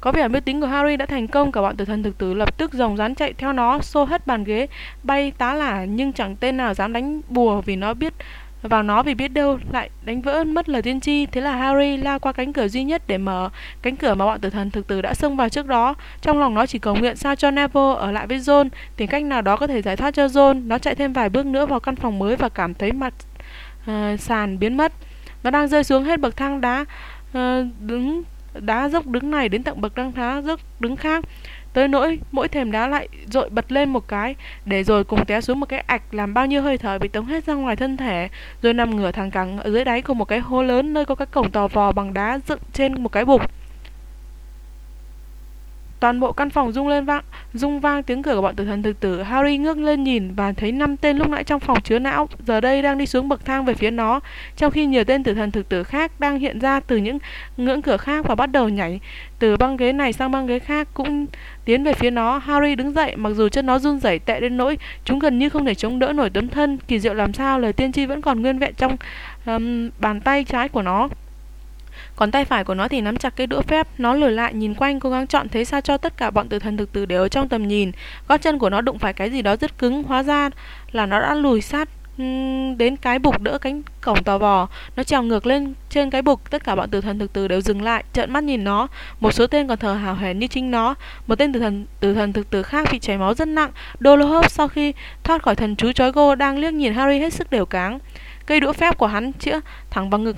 Có vẻ mưu tính của Harry đã thành công, cả bọn tử thần thực tử lập tức rồng rắn chạy theo nó, xô hết bàn ghế, bay tá lả nhưng chẳng tên nào dám đánh bùa vì nó biết vào nó vì biết đâu lại đánh vỡ mất lời tiên tri. Thế là harry lao qua cánh cửa duy nhất để mở cánh cửa mà bọn tử thần thực tử đã xông vào trước đó. Trong lòng nó chỉ cầu nguyện sao cho neville ở lại với john. Tìm cách nào đó có thể giải thoát cho john. Nó chạy thêm vài bước nữa vào căn phòng mới và cảm thấy mặt uh, sàn biến mất. Nó đang rơi xuống hết bậc thang đá uh, đứng đá dốc đứng này đến tận bậc thang đá dốc đứng khác tới nỗi mỗi thềm đá lại dội bật lên một cái, để rồi cùng té xuống một cái ạch làm bao nhiêu hơi thở bị tống hết ra ngoài thân thể, rồi nằm ngửa thẳng cẳng ở dưới đáy của một cái hố lớn nơi có cái cổng tò vò bằng đá dựng trên một cái bục. Toàn bộ căn phòng rung lên vang, rung vang tiếng cửa của bọn tử thần thực tử. Harry ngước lên nhìn và thấy năm tên lúc nãy trong phòng chứa não giờ đây đang đi xuống bậc thang về phía nó, trong khi nhiều tên tử thần thực tử khác đang hiện ra từ những ngưỡng cửa khác và bắt đầu nhảy từ băng ghế này sang băng ghế khác cũng tiến về phía nó. Harry đứng dậy, mặc dù chân nó run rẩy tệ đến nỗi chúng gần như không thể chống đỡ nổi tấm thân. Kỳ diệu làm sao lời tiên tri vẫn còn nguyên vẹn trong um, bàn tay trái của nó. Còn tay phải của nó thì nắm chặt cây đũa phép, Nó lùi lại nhìn quanh, cố gắng chọn thế sao cho tất cả bọn tử thần thực tử đều ở trong tầm nhìn. Gót chân của nó đụng phải cái gì đó rất cứng, Hóa ra là nó đã lùi sát đến cái bục đỡ cánh cổng tò vò. Nó trèo ngược lên trên cái bục tất cả bọn tử thần thực tử đều dừng lại, trợn mắt nhìn nó. Một số tên còn thở hào hển như chính nó. Một tên tử thần tử thần thực tử khác bị chảy máu rất nặng dolohov sau khi thoát khỏi thần chú chói gô đang liếc nhìn harry hết sức đều cáng cây đũa phép của hắn, chĩa thẳng vào ngực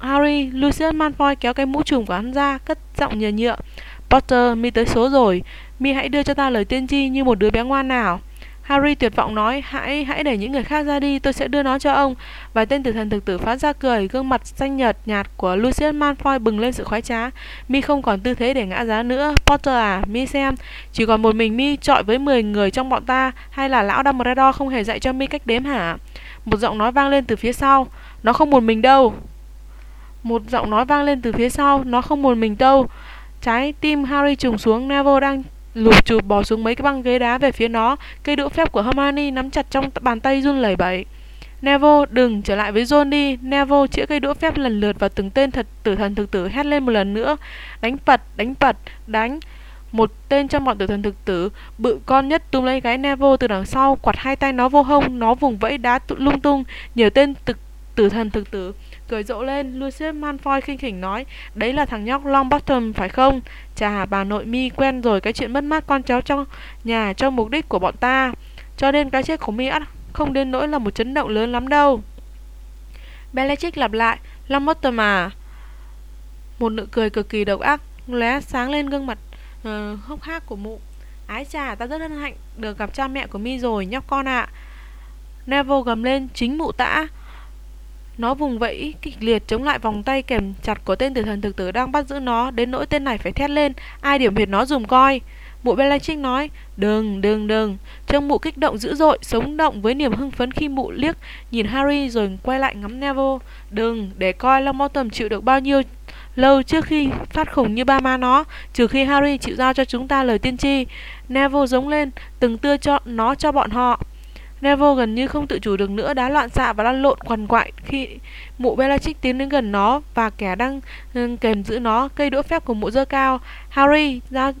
harry. Lucius malfoy kéo cái mũ trùm của hắn ra, cất giọng nhờ nhựa potter, mi tới số rồi. Mi hãy đưa cho ta lời tiên tri như một đứa bé ngoan nào. Harry tuyệt vọng nói, hãy hãy để những người khác ra đi, tôi sẽ đưa nó cho ông. Vài tên tử thần thực tử phát ra cười, gương mặt xanh nhợt nhạt của Lucius Malfoy bừng lên sự khoái trá. Mi không còn tư thế để ngã giá nữa. Potter à, Mi xem, chỉ còn một mình Mi trọi với 10 người trong bọn ta, hay là lão Dumbledore không hề dạy cho Mi cách đếm hả? Một giọng nói vang lên từ phía sau, nó không một mình đâu. Một giọng nói vang lên từ phía sau, nó không một mình đâu. Trái tim Harry trùng xuống, Neville đang lụp chụp bò xuống mấy cái băng ghế đá về phía nó cây đũa phép của hermione nắm chặt trong bàn tay run lẩy bẩy Neville, đừng trở lại với John đi. Neville chĩa cây đũa phép lần lượt vào từng tên thật tử thần thực tử hét lên một lần nữa. Đánh Phật, đánh Phật, đánh. Một tên trong bọn tử thần thực tử, bự con nhất tung lấy gái Neville từ đằng sau, quạt hai tay nó vô hông, nó vùng vẫy đá lung tung. Nhiều tên thực tử thần thực tử cười rộ lên Lucius Malfoy khinh khỉnh nói đấy là thằng nhóc Longbottom phải không? Chà bà nội mi quen rồi cái chuyện mất mát con cháu trong nhà cho mục đích của bọn ta. Cho nên cái chết của mi ắt không đến nỗi là một chấn động lớn lắm đâu. Bellatrix lặp lại Longbottom à. Một nụ cười cực kỳ độc ác lóe sáng lên gương mặt uh, hốc hác của mụ. Ái chà ta rất hân hạnh được gặp cha mẹ của mi rồi nhóc con ạ. À. Neville gầm lên chính mụ tã nó vùng vẫy kịch liệt chống lại vòng tay kèm chặt của tên tử thần thực tử đang bắt giữ nó Đến nỗi tên này phải thét lên Ai điểm huyệt nó dùm coi. Mụ Bellatrix nói Đừng, đừng, đừng. Trông mụ kích động dữ dội Sống động với niềm hưng phấn khi mụ liếc Nhìn Harry rồi quay lại ngắm Neville. Đừng, để coi Longbottom chịu được bao nhiêu lâu trước khi phát khủng như ba ma nó Trừ khi Harry chịu giao cho chúng ta lời tiên tri. Neville giống lên Từng tưa cho nó cho bọn họ. Neville gần như không tự chủ được nữa, đá loạn xạ và lăn lộn quằn quại khi mụ Bellatrix tiến đến gần nó và kẻ đang ừ, kèm giữ nó, cây đũa phép của mụ dơ cao. Harry ra,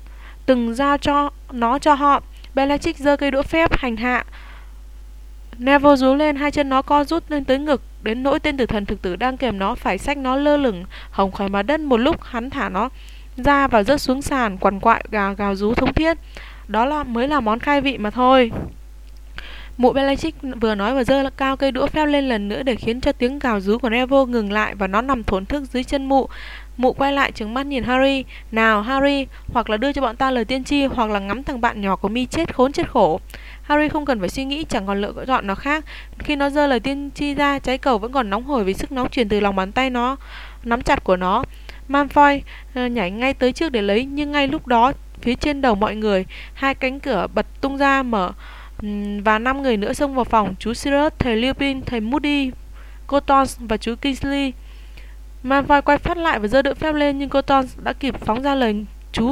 từng giao cho nó cho họ. Bellatrix giơ cây đũa phép hành hạ. Neville rú lên, hai chân nó co rút lên tới ngực, đến nỗi tên tử thần thực tử đang kèm nó phải xách nó lơ lửng hồng khỏi mặt đất một lúc, hắn thả nó ra và rớt xuống sàn quằn quại gào gào rú thống thiết đó là, mới là món khai vị mà thôi Mụ Bellatrix vừa nói và giơ cao cây đũa phép lên lần nữa để khiến cho tiếng gào rú của Neville ngừng lại và nó nằm thổn thức dưới chân mụ. Mụ quay lại trừng mắt nhìn Harry. Nào Harry, hoặc là đưa cho bọn ta lời tiên tri, hoặc là ngắm thằng bạn nhỏ của mi chết khốn chết khổ. Harry không cần phải suy nghĩ, chẳng còn lựa chọn nào khác. Khi nó giơ lời tiên tri ra, trái cầu vẫn còn nóng hổi vì sức nóng truyền từ lòng bàn tay nó, nắm chặt của nó. Malfoy ờ, nhảy ngay tới trước để lấy, nhưng ngay lúc đó, phía trên đầu mọi người, hai cánh cửa bật tung ra mở và năm người nữa xông vào phòng chú Sirius, thầy Lupin, thầy Moody, cô Tons và chú Kingsley. Malfoy quay phát lại và giơ đỡ phép lên nhưng cô Tons đã kịp phóng ra lời chú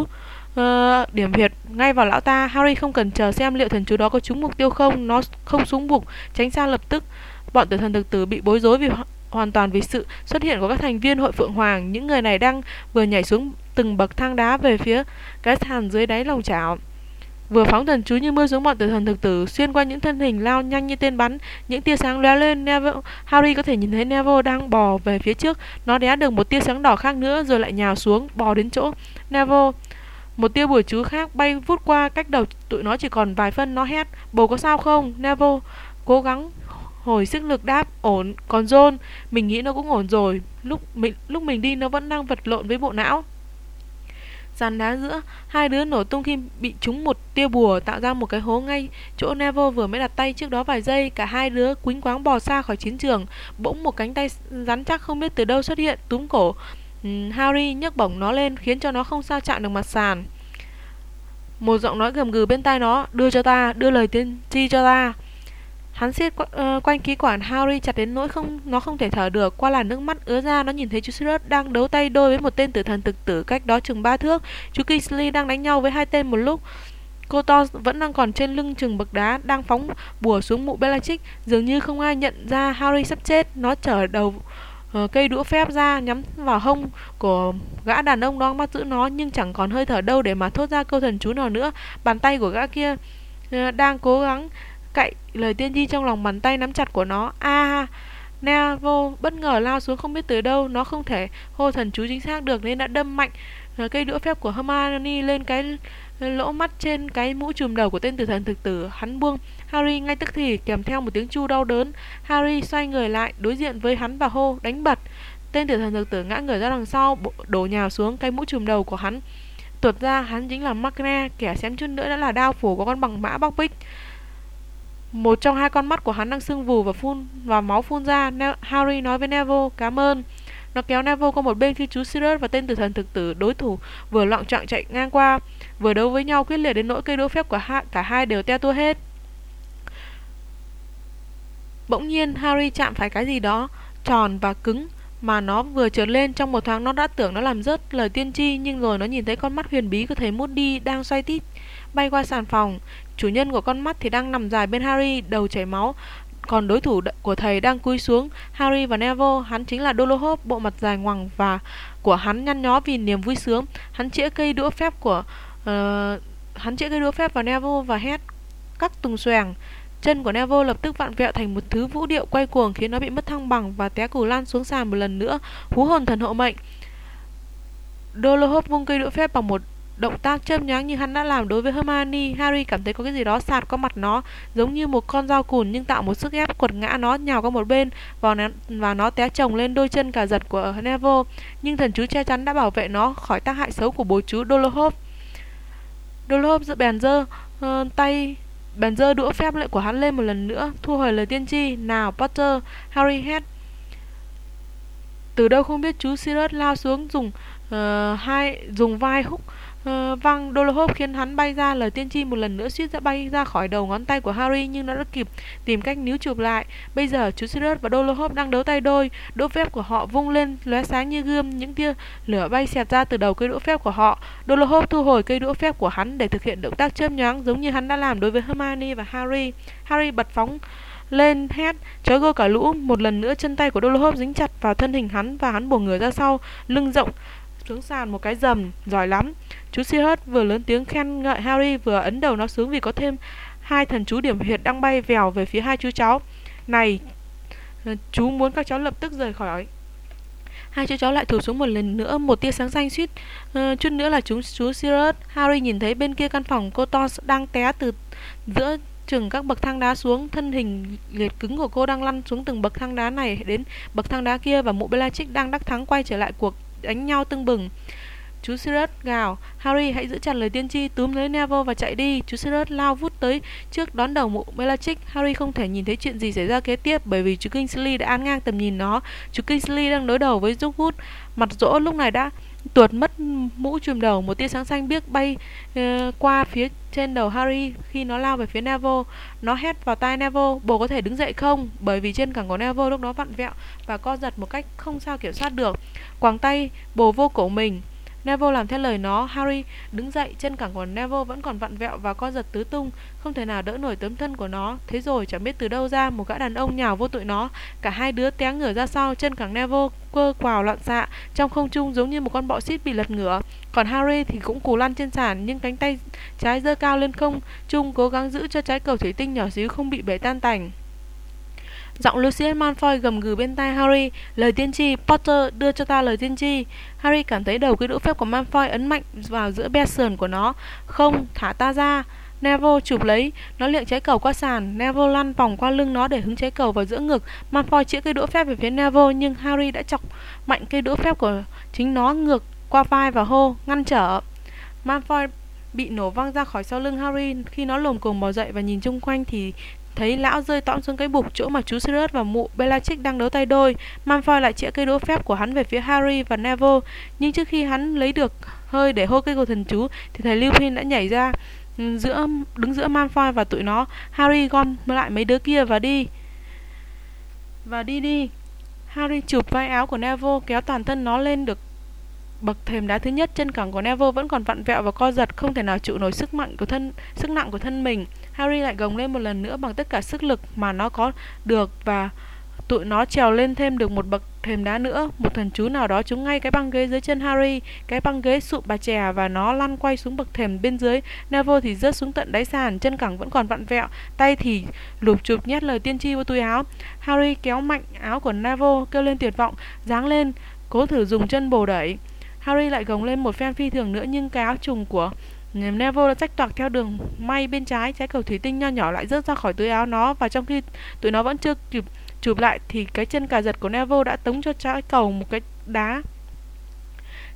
uh, điểm huyệt ngay vào lão ta. Harry không cần chờ xem liệu thần chú đó có trúng mục tiêu không, nó không súng bục, tránh xa lập tức. Bọn tử thần thực tử bị bối rối vì hoàn toàn vì sự xuất hiện của các thành viên hội Phượng Hoàng. Những người này đang vừa nhảy xuống từng bậc thang đá về phía cái sàn dưới đáy lòng chảo. Vừa phóng thần chú như mưa xuống bọn tử thần thực tử Xuyên qua những thân hình lao nhanh như tên bắn Những tia sáng lóe lên Neville, Harry có thể nhìn thấy Neville đang bò về phía trước. Nó đé được một tia sáng đỏ khác nữa Rồi lại nhào xuống bò đến chỗ Neville Một tia bùa chú khác bay vút qua Cách đầu tụi nó chỉ còn vài phân Nó hét bố có sao không? Neville cố gắng hồi sức lực đáp ổn Còn John. Mình nghĩ nó cũng ổn rồi. Lúc mình, lúc mình đi nó vẫn đang vật lộn với bộ não dàn đá giữa hai đứa nổ tung khi bị trúng một tia bùa tạo ra một cái hố ngay chỗ Neville vừa mới đặt tay trước đó vài giây. Cả hai đứa quýnh quáng bò xa khỏi chiến trường. Bỗng một cánh tay rắn chắc không biết từ đâu xuất hiện túm cổ ừ, Harry nhấc bổng nó lên khiến cho nó không sao chạm được mặt sàn. Một giọng nói gầm gừ bên tai nó, đưa cho ta, đưa lời tiên tri cho ta. Hắn siết qu uh, ờ, quanh ký quản Harry chặt đến nỗi không nó không thể thở được. Qua làn nước mắt ứa ra, nó nhìn thấy chú Sirius đang đấu tay đôi với một tên tử thần thực tử cách đó chừng ba thước. Chú Kingsley đang đánh nhau với hai tên một lúc. Cô to vẫn đang còn trên lưng chừng bậc đá, đang phóng bùa xuống mụ Bellatrix. Dường như không ai nhận ra Harry sắp chết. Nó chở đầu uh, cây đũa phép ra nhắm vào hông của gã đàn ông đang bắt giữ nó nhưng chẳng còn hơi thở đâu để mà thốt ra câu thần chú nào nữa. Bàn tay của gã kia uh, đang cố gắng cậy lời tiên tri trong lòng bàn tay nắm chặt của nó. A à, bất ngờ lao xuống không biết từ đâu, nó không thể hô thần chú chính xác được nên đã đâm mạnh ờ, cây đũa phép của Hermione lên cái lỗ mắt trên cái mũ trùm đầu của tên tử thần thực tử. Hắn buông Harry ngay tức thì kèm theo một tiếng chu đau đớn. Harry xoay người lại đối diện với hắn và hô đánh bật. Tên tử thần thực tử ngã người ra đằng sau, đổ nhào xuống cái mũ trùm đầu của hắn. Tuột ra hắn chính là Magna, kẻ xém chút nữa đã là đao phủ của con bằng mã bóc bích. Một trong hai con mắt của hắn đang sưng vù và phun và máu phun ra. Harry nói với Neville, cảm ơn. Nó kéo Neville qua một bên khi chú Sirius và tên tử thần thực tử đối thủ vừa loạn trọng chạy ngang qua, vừa đấu với nhau quyết liệt đến nỗi cây đũa phép của hai, cả hai đều teo tua hết. Bỗng nhiên Harry chạm phải cái gì đó tròn và cứng mà nó vừa trượt lên trong một thoáng nó đã tưởng nó làm rớt lời tiên tri nhưng rồi nó nhìn thấy con mắt huyền bí của thầy Moody đang xoay tít bay qua sàn phòng. Chủ nhân của con mắt thì đang nằm dài bên Harry, đầu chảy máu. Còn đối thủ của thầy đang cúi xuống, Harry và Neville, hắn chính là Dolohov, bộ mặt dài ngoằng và của hắn nhăn nhó vì niềm vui sướng. Hắn chĩa cây đũa phép của uh, hắn chĩa cây đũa phép vào Neville và hét các tùng xoèng. Chân của Neville lập tức vặn vẹo thành một thứ vũ điệu quay cuồng khiến nó bị mất thăng bằng và té cù lan xuống sàn một lần nữa, hú hồn thần hộ mệnh. Dolohov vung cây đũa phép bằng một động tác chớp nhoáng như hắn đã làm đối với Hermione, Harry cảm thấy có cái gì đó sạt qua mặt nó, giống như một con dao cùn nhưng tạo một sức ép quật ngã nó nhào qua một bên và nó, và nó té chồng lên đôi chân cả giật của Neville, nhưng thần chú che chắn đã bảo vệ nó khỏi tác hại xấu của bố chú Dolohov. Dolohov dự bèn dơ, uh, ờ, tay bèn dơ đũa phép lệ của hắn lên một lần nữa, thu hồi lời tiên tri. Nào Potter, Harry hét. Từ đâu không biết chú Sirius lao xuống dùng uh, hai dùng vai húc Ờ, uh, văng Dolohov khiến hắn bay ra lời tiên tri một lần nữa suýt đã bay ra khỏi đầu ngón tay của Harry nhưng nó đã kịp tìm cách níu chụp lại. Bây giờ chú Sirius và Dolohov đang đấu tay đôi, đũa phép của họ vung lên lóe sáng như gươm, những tia lửa bay xẹt ra từ đầu cây đũa phép của họ. Dolohov thu hồi cây đũa phép của hắn để thực hiện động tác chớp nhoáng giống như hắn đã làm đối với Hermione và Harry. Harry bật phóng lên hét chớ gơ cả lũ một lần nữa chân tay của Dolohov dính chặt vào thân hình hắn và hắn bổ người ra sau lưng rộng xuống sàn một cái dầm giỏi lắm chú Sirius vừa lớn tiếng khen ngợi Harry vừa ấn đầu nó xuống vì có thêm hai thần chú điểm huyệt đang bay vèo về phía hai chú cháu. Này ờ, chú muốn các cháu lập tức rời khỏi. Hai chú cháu lại thụt xuống một lần nữa một tia sáng xanh suýt uh, chút nữa là chúng chú Sirius Harry nhìn thấy bên kia căn phòng cô to đang té từ giữa chừng các bậc thang đá xuống thân hình liệt cứng của cô đang lăn xuống từng bậc thang đá này đến bậc thang đá kia và mụ Bellatrix đang đắc thắng quay trở lại cuộc đánh nhau tưng bừng. Chú Sirius gào, Harry hãy giữ chặt lời tiên tri, túm lấy Neville và chạy đi. Chú Sirius lao vút tới trước đón đầu mụ Bellatrix. Harry không thể nhìn thấy chuyện gì xảy ra kế tiếp bởi vì chú Kingsley đã án ngang tầm nhìn nó. Chú Kingsley đang đối đầu với Rookwood. Mặt rỗ lúc này đã tuột mất mũ chùm đầu một tia sáng xanh biếc bay uh, qua phía trên đầu Harry khi nó lao về phía Neville nó hét vào tai Neville bố có thể đứng dậy không bởi vì trên cẳng của Neville lúc đó vặn vẹo và co giật một cách không sao kiểm soát được quàng tay bồ vô cổ mình Neville làm theo lời nó, Harry đứng dậy, chân cẳng của Neville vẫn còn vặn vẹo và co giật tứ tung, không thể nào đỡ nổi tấm thân của nó. Thế rồi chẳng biết từ đâu ra một gã đàn ông nhào vô tụi nó, cả hai đứa té ngửa ra sau, chân cẳng Neville quơ quào loạn xạ trong không trung giống như một con bọ xít bị lật ngửa. Còn Harry thì cũng cù lăn trên sàn nhưng cánh tay trái giơ cao lên không trung cố gắng giữ cho trái cầu thủy tinh nhỏ xíu không bị bể tan tành. Giọng Lucius Malfoy gầm gừ bên tai Harry, lời tiên tri, Potter đưa cho ta lời tiên tri. Harry cảm thấy đầu cái đũa phép của Malfoy ấn mạnh vào giữa be sườn của nó. Không, thả ta ra. Neville chụp lấy, nó liệng trái cầu qua sàn. Neville lăn vòng qua lưng nó để hứng trái cầu vào giữa ngực. Malfoy chĩa cây đũa phép về phía Neville nhưng Harry đã chọc mạnh cây đũa phép của chính nó ngược qua vai và hô, ngăn trở. Malfoy bị nổ văng ra khỏi sau lưng Harry khi nó lồm cồm bò dậy và nhìn chung quanh thì thấy lão rơi tõm xuống cái bục chỗ mà chú Sirius và mụ Bellatrix đang đấu tay đôi. Malfoy lại chĩa cây đũa phép của hắn về phía Harry và Neville, nhưng trước khi hắn lấy được hơi để hô cây cầu thần chú thì thầy Lupin đã nhảy ra ừ, giữa đứng giữa Malfoy và tụi nó. Harry gom lại mấy đứa kia và đi. Và đi đi. Harry chụp vai áo của Neville kéo toàn thân nó lên được bậc thềm đá thứ nhất chân cẳng của Neville vẫn còn vặn vẹo và co giật, không thể nào chịu nổi sức mạnh của thân, sức nặng của thân mình. Harry lại gồng lên một lần nữa bằng tất cả sức lực mà nó có được và tụi nó trèo lên thêm được một bậc thềm đá nữa. Một thần chú nào đó trúng ngay cái băng ghế dưới chân Harry. Cái băng ghế sụp bà chè Và nó lăn quay xuống bậc thềm bên dưới. Neville thì rớt xuống tận đáy sàn, Chân cẳng vẫn còn vặn vẹo, Tay thì lụp chụp nhét lời tiên tri vào túi áo. Harry kéo mạnh áo của Neville, Kêu lên tuyệt vọng, Giáng lên, Cố thử dùng chân bồ đẩy. Harry lại gồng lên một phen phi thường nữa, Nhưng cái áo trùng của Neville đã rách toạc theo đường may bên trái Trái cầu thủy tinh nho nhỏ lại rớt ra khỏi túi áo nó, Và trong khi tụi nó vẫn chưa kịp chụp lại, Thì cái chân cà giật của Neville đã tống cho trái cầu một cái đá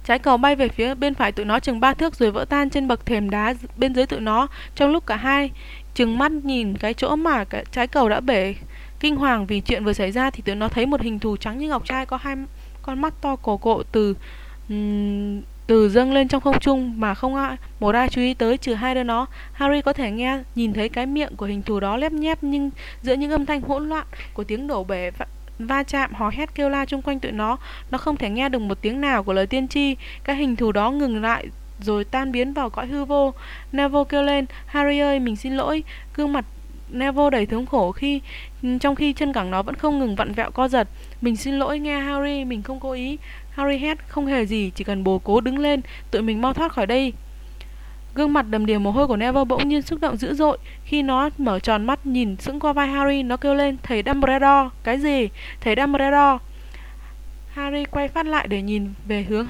Trái cầu bay về phía bên phải tụi nó chừng ba thước rồi vỡ tan trên bậc thềm đá bên dưới tụi nó. Trong lúc cả hai chừng mắt nhìn cái chỗ mà cái trái cầu đã bể kinh hoàng vì chuyện vừa xảy ra, thì tụi nó thấy một hình thù trắng như ngọc trai, có hai con mắt to cổ cộ từ um, từ dâng lên trong không trung mà không ai một ai chú ý tới trừ hai đứa nó harry có thể nghe nhìn thấy cái miệng của hình thù đó lép nhép nhưng giữa những âm thanh hỗn loạn của tiếng đổ bể va chạm hò hét kêu la chung quanh tụi nó nó không thể nghe được một tiếng nào của lời tiên tri cái hình thù đó ngừng lại rồi tan biến vào cõi hư vô neville kêu lên harry ơi mình xin lỗi gương mặt Neville đầy thống khổ khi trong khi chân cẳng nó vẫn không ngừng vặn vẹo co giật. Mình xin lỗi nghe Harry, mình không cố ý. Harry hét không hề gì, chỉ cần bồ cố đứng lên, tụi mình mau thoát khỏi đây. Gương mặt đầm đìa mồ hôi của Neville bỗng nhiên xúc động dữ dội Khi nó mở tròn mắt nhìn sững qua vai Harry Nó kêu lên Thầy Dumbledore Cái gì? Thầy Dumbledore Harry quay phát lại để nhìn về hướng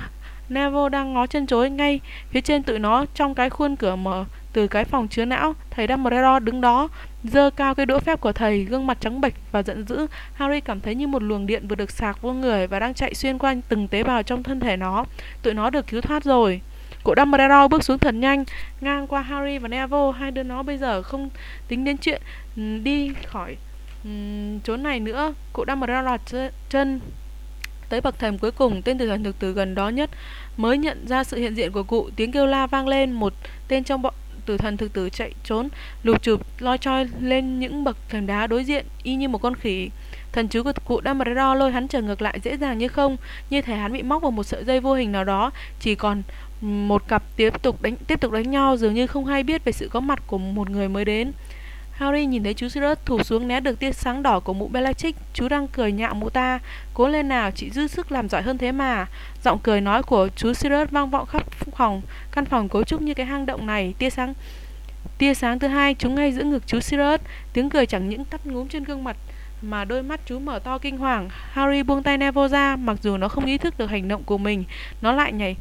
Neville đang ngó chân chối ngay phía trên tụi nó trong cái khuôn cửa mở từ cái phòng chứa não. Thầy Dumbledore đứng đó, dơ cao cái đũa phép của thầy, gương mặt trắng bệch và giận dữ. Harry cảm thấy như một luồng điện vừa được sạc vô người và đang chạy xuyên qua từng tế bào trong thân thể nó. Tụi nó được cứu thoát rồi. Cụ Dumbledore bước xuống thật nhanh, ngang qua Harry và Neville. Hai đứa nó bây giờ không tính đến chuyện ừ, đi khỏi ừ, um, chỗ này nữa. Cụ Dumbledore chân tới bậc thềm cuối cùng, tên tử thần thực từ gần đó nhất mới nhận ra sự hiện diện của cụ. Tiếng kêu la vang lên, một tên trong bọn tử thần thực tử chạy trốn, lục chụp loi choi lên những bậc thềm đá đối diện, y như một con khỉ. Thần chú của cụ Dumbledore lôi hắn trở ngược lại dễ dàng như không, như thể hắn bị móc vào một sợi dây vô hình nào đó, chỉ còn một cặp tiếp tục đánh tiếp tục đánh nhau dường như không hay biết về sự có mặt của một người mới đến. Harry nhìn thấy chú Sirius thụp xuống né được tia sáng đỏ của mụ Bellatrix. Chú đang cười nhạo mụ ta. Cố lên nào, chị dư sức làm giỏi hơn thế mà. Giọng cười nói của chú Sirius vang vọng khắp phòng. Căn phòng cấu trúc như cái hang động này. Tia sáng tia sáng thứ hai chúng ngay giữa ngực chú Sirius. Tiếng cười chẳng những tắt ngúm trên gương mặt mà đôi mắt chú mở to kinh hoàng. Harry buông tay Neville ra, mặc dù nó không ý thức được hành động của mình, nó lại nhảy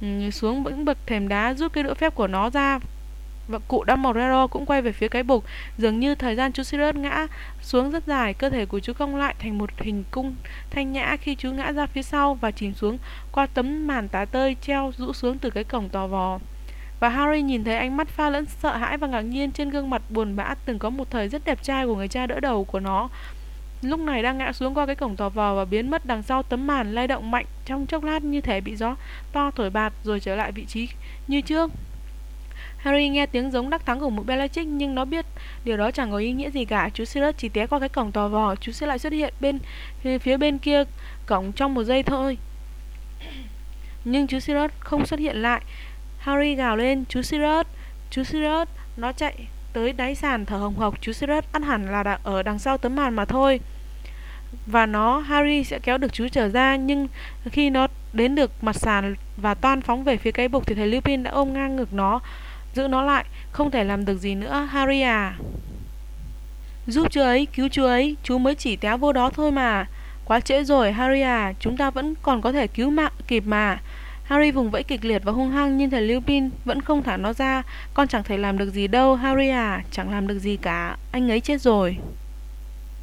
ừ, xuống những bậc thềm đá rút cái đũa phép của nó ra và cụ Dumbledore cũng quay về phía cái bục Dường như thời gian chú Sirius ngã xuống rất dài, Cơ thể của chú cong lại thành một hình cung thanh nhã Khi chú ngã ra phía sau và chìm xuống qua tấm màn tá tơi treo rũ xuống từ cái cổng tò vò và Harry nhìn thấy ánh mắt pha lẫn sợ hãi và ngạc nhiên trên gương mặt buồn bã từng có một thời rất đẹp trai của người cha đỡ đầu của nó. Lúc này đang ngã xuống qua cái cổng tò vò và biến mất đằng sau tấm màn lay động mạnh trong chốc lát như thể bị gió to thổi bạt rồi trở lại vị trí như trước. Harry nghe tiếng giống đắc thắng của một Bellatrix nhưng nó biết điều đó chẳng có ý nghĩa gì cả. Chú Sirius chỉ té qua cái cổng tò vò, chú sẽ lại xuất hiện bên phía bên kia cổng trong một giây thôi. nhưng chú Sirius không xuất hiện lại. Harry gào lên, "Chú Sirius, chú Sirius!" Nó chạy tới đáy sàn thở hồng hộc, chú Sirius ăn hẳn là ở đằng sau tấm màn mà thôi. Và nó Harry sẽ kéo được chú trở ra nhưng khi nó đến được mặt sàn và toan phóng về phía cái bục thì thầy Lupin đã ôm ngang ngực nó Giữ nó lại Không thể làm được gì nữa Harry à. Giúp chú ấy, cứu chú ấy Chú mới chỉ té vô đó thôi mà. Quá trễ rồi Harry à Chúng ta vẫn còn có thể cứu mạng kịp mà. Harry vùng vẫy kịch liệt và hung hăng Nhưng thầy Lupin vẫn không thả nó ra. Con chẳng thể làm được gì đâu Harry à Chẳng làm được gì cả. Anh ấy chết rồi.